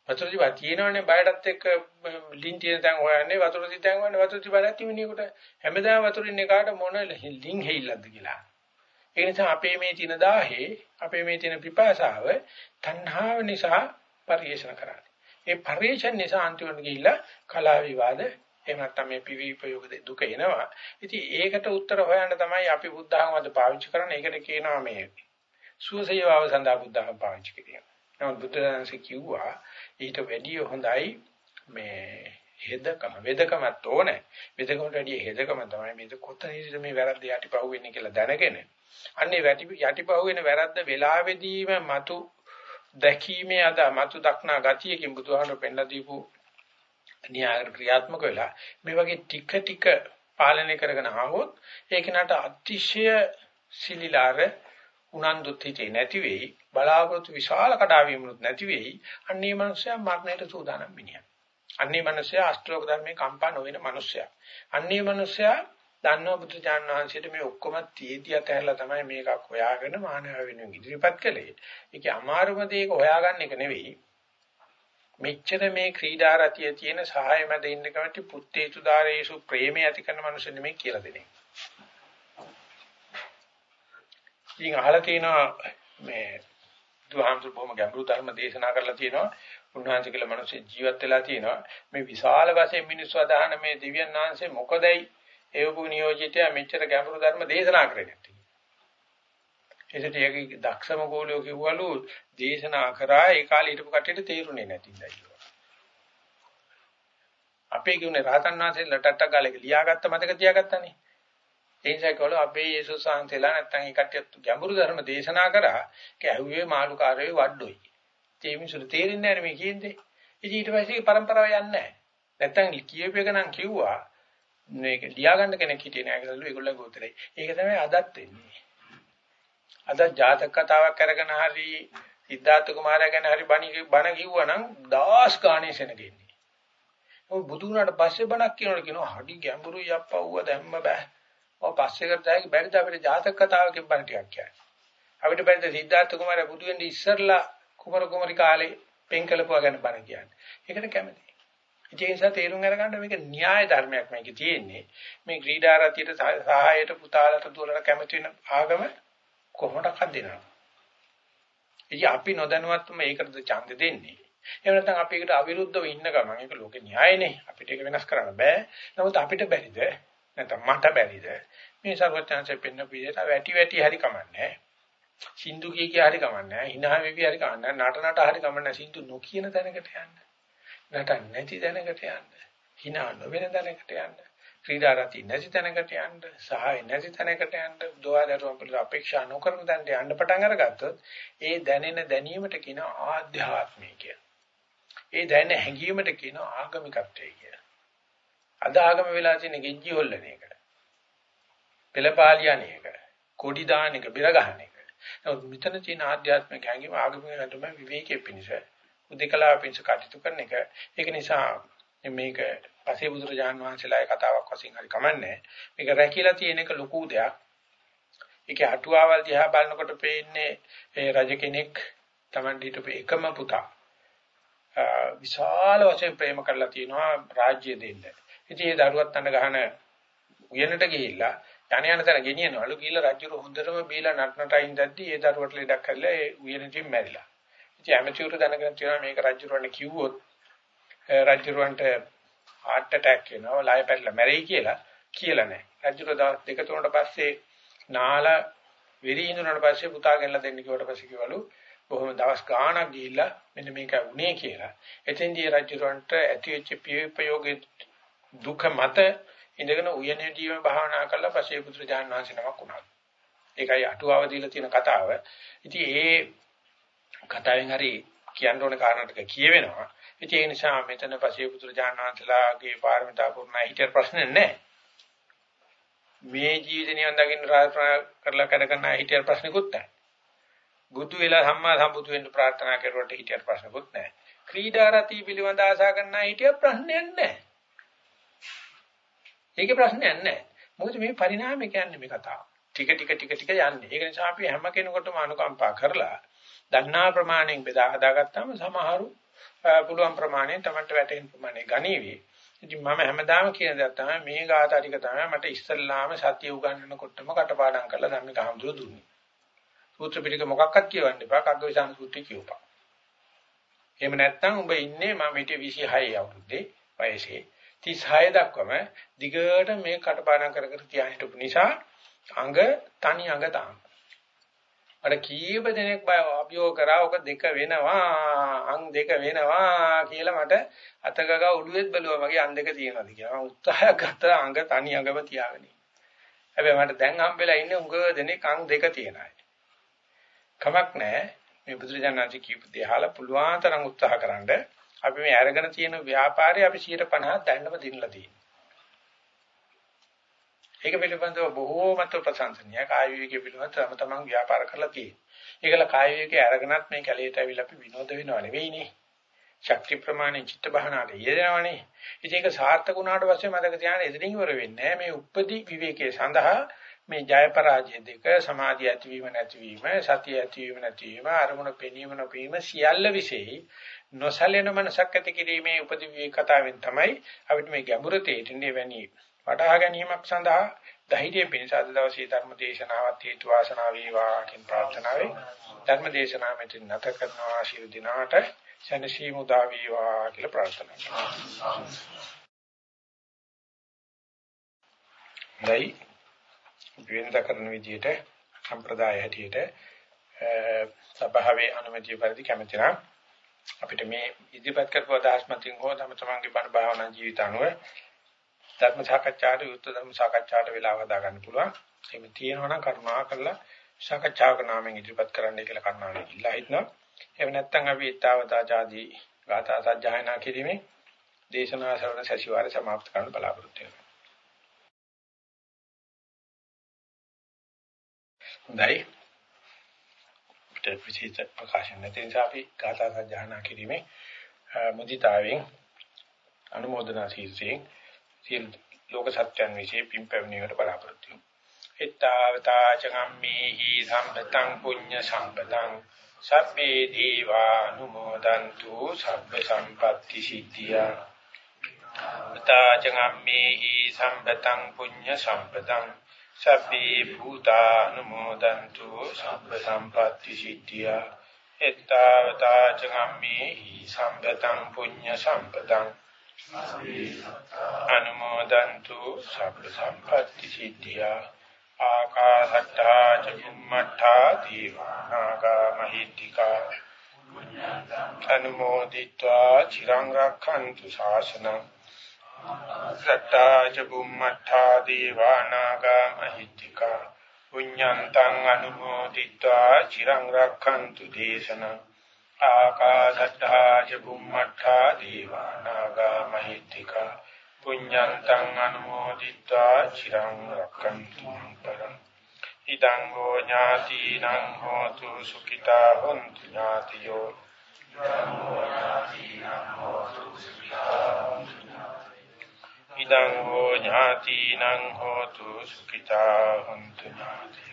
වතුර තිබහ තියෙනවනේ බයටත් එක්ක ලිං තියෙන තැන් හොයන්නේ වතුර තිතැන් හොයන්නේ වතුර තිබහ නැති මිනිහෙකුට හැමදාම වතුර ඉන්නේ කාට මොන ලිං හේිල්ලක්ද කියලා. ඒ නිසා අපේ මේ තින දාහේ අපේ මේ තින පිපාසාව තණ්හාව නිසා පරිේෂණ කරන්නේ. ඒ පරිේශන නිසා අන්තිමට ගිහිල්ලා කලා විවාද එහෙම නැත්නම් මේ පිවිපයෝග දුක එනවා. ඉතින් ඒකට උත්තර හොයන්න තමයි අපි බුද්ධ ධර්මවල පාවිච්චි කරන්නේ. ඒකට කියනවා මේ සුවසේවාව සඳහා බුද්ධ ධර්ම පාවිච්චි කිරීම. නමුත් බුදුරජාණන්සේ කිව්වා ඊට වැඩිය හොඳයි මේ හෙදකම වෙදකමත් ඕනේ. වෙදකමට වැඩිය හෙදකම තමයි මේ කොතනද මේ වැරද්ද යටිපහුව වෙන්නේ කියලා දැනගෙන. අන්නේ යටිපහුව වෙන වැරද්ද වෙලාවෙදීම මතු දැකීමේ අද මතු දක්නා ගතියකින් බුදුහාමුදුරු පෙන්ලා දීපු න්‍යාය ක්‍රියාත්මක වෙලා මේ වගේ ටික ටික පාලනය කරගෙන ආවොත් ඒක නට අතිශය සිලිලාර උනන්දුත් හිතේ නැති වෙයි බලාපොරොත්තු විශාල කඩාවීමක් නැති වෙයි. අන්නේ මනුස්සයා මරණයට සූදානම් මිනිහා. අන්නේ මනුස්සයා අෂ්ටෝක ධර්මයේ කම්පා නොවන මනුස්සයා. අන්නේ මනුස්සයා දන්නවා බුදු ජානනාංශයට මේ ඔක්කොම තීතිය තැහැලා තමයි මේකක් හොයාගෙන මානව වෙනුවෙන් ඉදිරිපත් කළේ. ඒකේ අමාරුම දේ ඒක හොයාගන්න එක නෙවෙයි. මෙච්චර මේ ක්‍රීඩා රතිය තියෙන සහාය මැද ඉන්න කමටි පුත්තේතු දාරේසු ප්‍රේමය ඇති කරන මනුස්සය නෙමෙයි කියලා දෙන්නේ. ඉතින් අහලා තියෙනවා මේ බුදුහාමුදුරු බොහොම ගැඹුරු ධර්ම දේශනා කරලා තියෙනවා. උන්වහන්සේ කියලා මිනිස්සු ජීවත් වෙලා තියෙනවා. මේ විශාල වශයෙන් මිනිස්සු අදහන මේ දිව්‍යන් වහන්සේ මොකදයි ඒවපු නියෝජිතයා මෙච්චර ගැඹුරු ධර්ම දේශනා කරේ නැත්තේ. ඒසට යකි දක්ෂම ගෝලියෝ කිව්වලු දේශනා කරා ඒ කාලේ හිටපු කට්ටියට තේරුනේ නැතිඳයි කිව්වා. අපේ කියුනේ රහතන් වහන්සේ ලටට්ට ගාලේ ලියාගත්ත මතක තියාගත්තනේ. ඒ නිසා කවල අපේ යේසුස් වහන්සේලා නැත්තම් ඒ කට්ටියත් ගැඹුරු ධර්ම දේශනා කරා. ඒක ඇහුවේ මාළුකාරයෝ වඩොයි. ඒ මිනිසුන්ට තේරෙන්නේ නැහැ මේ කියන්නේ. ඉතින් ඊට පස්සේ පරම්පරාව යන්නේ නැහැ. නැත්තම් කියූප එක නම් කිව්වා මේක ලියාගන්න කෙනෙක් හිටියේ නෑ කියලා ඒගොල්ලෝ උත්තරයි. ඒක තමයි අදත් වෙන්නේ. අද ජාතක කතාවක් අරගෙන හරි සිද්ධාර්ථ කුමාරයා ගැන හරි බණ බණ කිව්වනම් දාස් ගානේ සෙනගෙන්නේ. ඔය බුදු වුණාට පස්සේ බණක් කියනකොට කියනවා හඩි ගැඹුරුයි අප්පා ඌව දැම්ම බෑ. ඔය පස්සේ කරතයි බැරිද අපිට ජාතක කතාවකින් බණ ටිකක් කියන්නේ. අපිට බැරිද සිද්ධාර්ථ කුමාරයා බුදු වෙන්නේ ඉස්සරලා කුමර කුමරි කාලේ පෙන් කළපුවා ගැන බණ කියන්නේ. ඒකට කැමතියි. ඒ නිසා තේරුම් අරගන්න මේක න්‍යාය ධර්මයක් මේකේ තියෙන්නේ. මේ ක්‍රීඩා රතියට සහායයට පුතාලට දුරට කැමති වෙන ආගම කොහොමඩක්වත් දෙනවා. ඉතින් අපි නොදැනුවත්වම ඒකටද ඡන්ද දෙන්නේ. එහෙම නැත්නම් අපි ඒකට අවිරුද්ධව ඉන්න ගමන් ඒක ලෝකේ න්‍යායනේ. අපිට ඒක වෙනස් කරන්න බෑ. නමුත් අපිට බැරිද? නැත්නම් මට බැරිද? මේ සර්වඥාන්සේ පෙන්න පිළිදෙට වැටි වැටි හරි කමන්නේ. සින්දු කිය කිය හරි කමන්නේ. hina වෙවි හරි කමන්නේ. නට නට හරි කමන්නේ. සින්දු නොකියන තැනකට යන්න. නටන්න නැති තැනකට යන්න. hina නොවන තැනකට යන්න. ක්‍රීඩා රති නැති තැනකට යන්න. සහාය නැති තැනකට යන්න. දෝවාදරුවන් පිළිබඳ අපේක්ෂා නොකරන තැනට යන්න පටන් අරගත්තොත් ඒ දැනෙන දැනීමට කියන ආධ්‍යාත්මය කිය. ඒ දැනෙන හැඟීමට කියන ආගමිකත්වය කිය. අද ආගම වෙලා තියෙන ගෙජ්ජි හොල්ලන එක. පෙළපාලියන එක. කොඩි දාන එක, බිර ගන්න එක. නමුත් මෙතන තියෙන ආධ්‍යාත්මික හැඟීම ආගමික හැඟීම විවේකයේ පිණිස උදේකලාව පිංස කටයුතු කරන එක. ඒක නිසා මේක පසේ බුදුරජාන් වහන්සේලාගේ කතාවක් වශයෙන් හරි කමන්නේ. මේක රැකිලා තියෙන එක ලොකු දෙයක්. ඒකේ අටුවාවල් දිහා බලනකොට පේන්නේ ඒ රජ කෙනෙක් Tamandi හිටපු එකම පුතා. විශාල වශයෙන් ප්‍රේම කරලා තියෙනවා රාජ්‍ය දෙන්න. ඉතින් ඒ දරුවත් අඬ ගහන උයනට ගිහිල්ලා යණ යන තැන ගෙනියනවලු ගිහිල්ලා රජුර හොඳටම බීලා නටනට අයින්දද්දි ඒ දරුවට ලෙඩක් කරලා ඒ උයනටින් මැරිලා. ඉතින් ඇමචුරු දැනගෙන තියෙනවා මේක රජුරවන්න කිව්වොත් රජුරවන්ට heart attack වෙනවා ලය පැටල මැරෙයි කියලා කියලා නැහැ. රජුර දවස් දෙක තුනකට පස්සේ නාලා වෙරි ඉඳුනට පස්සේ පුතා ගෙනලා දෙන්න කිව්වට පස්සේ කිව්වලු බොහොම දවස් ගාණක් ගිහිල්ලා මෙන්න මේක වුණේ කියලා. එතෙන්දී රජුරවන්ට ඇති වෙච්ච ප්‍රයෝගයේ දුක මත ඉඳගෙන උයනේ ජීවන භාවනා කළා පස්සේ පුත්‍ර ජාන වහන්සේ නමක් වුණා. ඒකයි අටුවාව දීලා තියෙන කතාව. ඉතින් ඒ කතාවෙන් හරි කියන්න ඕන කාරණා ටික කියවෙනවා. ඉතින් ඒ නිසා මෙතන පසේ පුදුරජානනාන්තලාගේ පාරමිතා පුරණයි හිතේ ප්‍රශ්නේ නැහැ. මේ ජීවිතේ නිවන් දකින්න ප්‍රාර්ථනා කරලා කර කරන හිතේ ප්‍රශ්නකුත් නැහැ. බුදු වෙලා සම්මා සම්බුදු වෙන්න ප්‍රාර්ථනා කරුවට හිතේ ප්‍රශ්නකුත් නැහැ. ක්‍රීඩා රති පිළිබඳ ආශා කරන හිතේ ප්‍රශ්නයක් නැහැ. ඒකේ ප්‍රශ්නයක් නැහැ. මොකද මේ පරිණාමය කියන්නේ මේ කතාව. ටික ටික ටික ටික යන්නේ. ඒක නිසා අපි හැම කෙනෙකුටම අනුකම්පා කරලා දන්නා ප්‍රමාණයෙන් බෙදා හදාගත්තාම සමහරු පුළුවන් ප්‍රමාණයෙන් තමන්ට වැටෙන ප්‍රමාණය ගණීවි. ඉතින් මම හැමදාම කියන දේ තමයි මේ ගාථා ටික තමයි මට ඉස්සල්ලාම සතිය උගන්වනකොටම කටපාඩම් කරලා ධම්මික හඳුර දුන්නේ. සූත්‍ර පිටක මොකක්වත් කියවන්න එපා කග්ගවිසාන සූත්‍රය කියවපන්. එහෙම නැත්නම් ඔබ ඉන්නේ මම හිටියේ 26 අවුරුද්දේ වයසේ 36 දක්වම දිගට මේ කටපාඩම් කර කර තියා හිටපු නිසා අඟ තනි අඟ තාම. අර කීප දෙනෙක් බය අභියෝග කරා ඔක දෙක වෙනවා අං දෙක වෙනවා කියලා මට අතගග ඔළුවෙත් බැලුවා මගේ අං දෙක තියෙනවාද කියලා. මම උත්සාහයක් ගත්තා අංග තනි අඟම තියාගෙන. හැබැයි මට දැන් හම්බෙලා ඉන්නේ උඟ දෙනෙක් අං දෙක තියෙන අය. කමක් නැහැ. මේ බුදුරජාණන්සේ කියපු දේ අහලා පුළුවන් තරම් උත්සාහ කරන්න අපි මේ අරගෙන තියෙන ව්‍යාපාරය අපි 150ක් දැන්නම දිනලා තියෙනවා. ඒක පිළිබඳව බොහෝමත්ව ප්‍රශංසනීය කාය විවේකයේ පිළිබඳව තම තමන් ව්‍යාපාර කරලා තියෙනවා. ඒකල කාය විවේකයේ අරගෙනත් මේ කැලේට ඇවිල්ලා අපි විනෝද වෙනව නෙවෙයිනේ. ශක්ති ප්‍රමාණය චිත්ත බහනාට යෙදෙනවනේ. ඉතින් ඒක සාර්ථක වුණාට පස්සේ මතක තියාගන්න එදිරින් ඉවර වෙන්නේ මේ උපදි විවේකයේ සඳහා මේ ජය පරාජය දෙක සමාධිය ඇතිවීම නැතිවීම සතිය ඇතිවීම නැතිවීම අරමුණ පෙනීම නොපීම සියල්ල විශේෂයි නොසලෙන මනසක් ඇති කිරීමේ උපදි විවේක කතාවෙන් තමයි අපිට මේ ගැඹුර තේරෙන්නේ වැනි වටහා ගැනීමක් සඳහා ධෛර්යය පිණිස අද දවසේ ධර්ම දේශනාවත් හේතු වාසනා වේවා කියන ප්‍රාර්ථනාවෙන් ධර්ම දේශනාව මෙතන නැත කරනවා ශිරු දිනාට සනසීමු දා වේවා කියලා ප්‍රාර්ථනා කරනවා. දැයි වෙනද කරන විදිහට සම්ප්‍රදාය හැටියට සභාවේ අනුමැතිය පරිදි කැමති නම් අපිට මේ ඉදිරිපත් කරපු අදහස් මතින් හෝ තම තමන්ගේ බණ භාවනා ජීවිත අනුව ධර්ම සාකච්ඡාට යුත් ධර්ම සාකච්ඡාට වෙලාව හදා ගන්න පුළුවන්. එහෙම තියෙනවා නම් කරුණා කරලා සාකච්ඡාවක නාමයෙන් ඉදිරිපත් කරන්නයි කියලා කන්නාවේ ඉල්ලා හිටනවා. එහෙම නැත්නම් අපි ඊතාවතාචාදී ගාථා සජ්ජායනා කිරීමේ දේශනා ශ්‍රවණ සැසිවාරය સમાપ્ત කරන්න බලාපොරොත්තු වෙනවා. හොඳයි. අපිට විශේෂ ප්‍රකාශන නැති නිසා අපි ගාථා සජ්ජායනා කිරීමේ මුදිතාවෙන් අනුමೋದනා ශීර්ෂයෙන් සියලු ලෝක සත්‍යයන් વિશે පින් පැමිණීමට බලාපොරොත්තු වෙමු. ඊතාවතා චගම්මේහි සම්පතං පුඤ්ඤ සම්පතං සබ්බේ දීවානුමෝදන්තු සබ්බ සම්පatti සිද්ධියා. ඊතා චගම්මේහි සම්පතං පුඤ්ඤ සම්පතං සබ්බේ භූතානුමෝදන්තු සබ්බ සම්පatti සිද්ධියා. ඊතාවතා චගම්මේහි සම්පතං පුඤ්ඤ සම්පතං අනුමෝදන්තු සබ්බ සම්පatti සිද්ධා ආකාශට්ටා චුම්මට්ටා දීවානාගා මහිත්‍තිකා අනුමෝදිත්වා චිරං රක්ඛන්තු ශාසනං. සත්තා චුම්මට්ටා දීවානාගා මහිත්‍තිකා පුඤ්ඤන්තං අනුමෝදිත්වා චිරං රක්ඛන්තු දේශනං. ආකාශට්ටා ච බුම්මට්ටා දීවානාගා මහිත්‍තිකා පුඤ්ඤන්තං අනුමෝදිत्वा චිරං රක්ඛන්තු පරං ඉදං හෝ ඥාතිනං හෝතු සුඛිතා හොන්තු ඥාතියෝ. ඉදං හෝ ඥාතිනං හෝතු සුඛිතා හොන්තු ඥාතියෝ.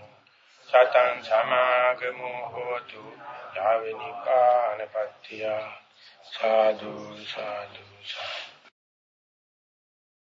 සතං සමාගමු හෝතු යාවනිපානපත්තිය සාදු සාදු සාදු.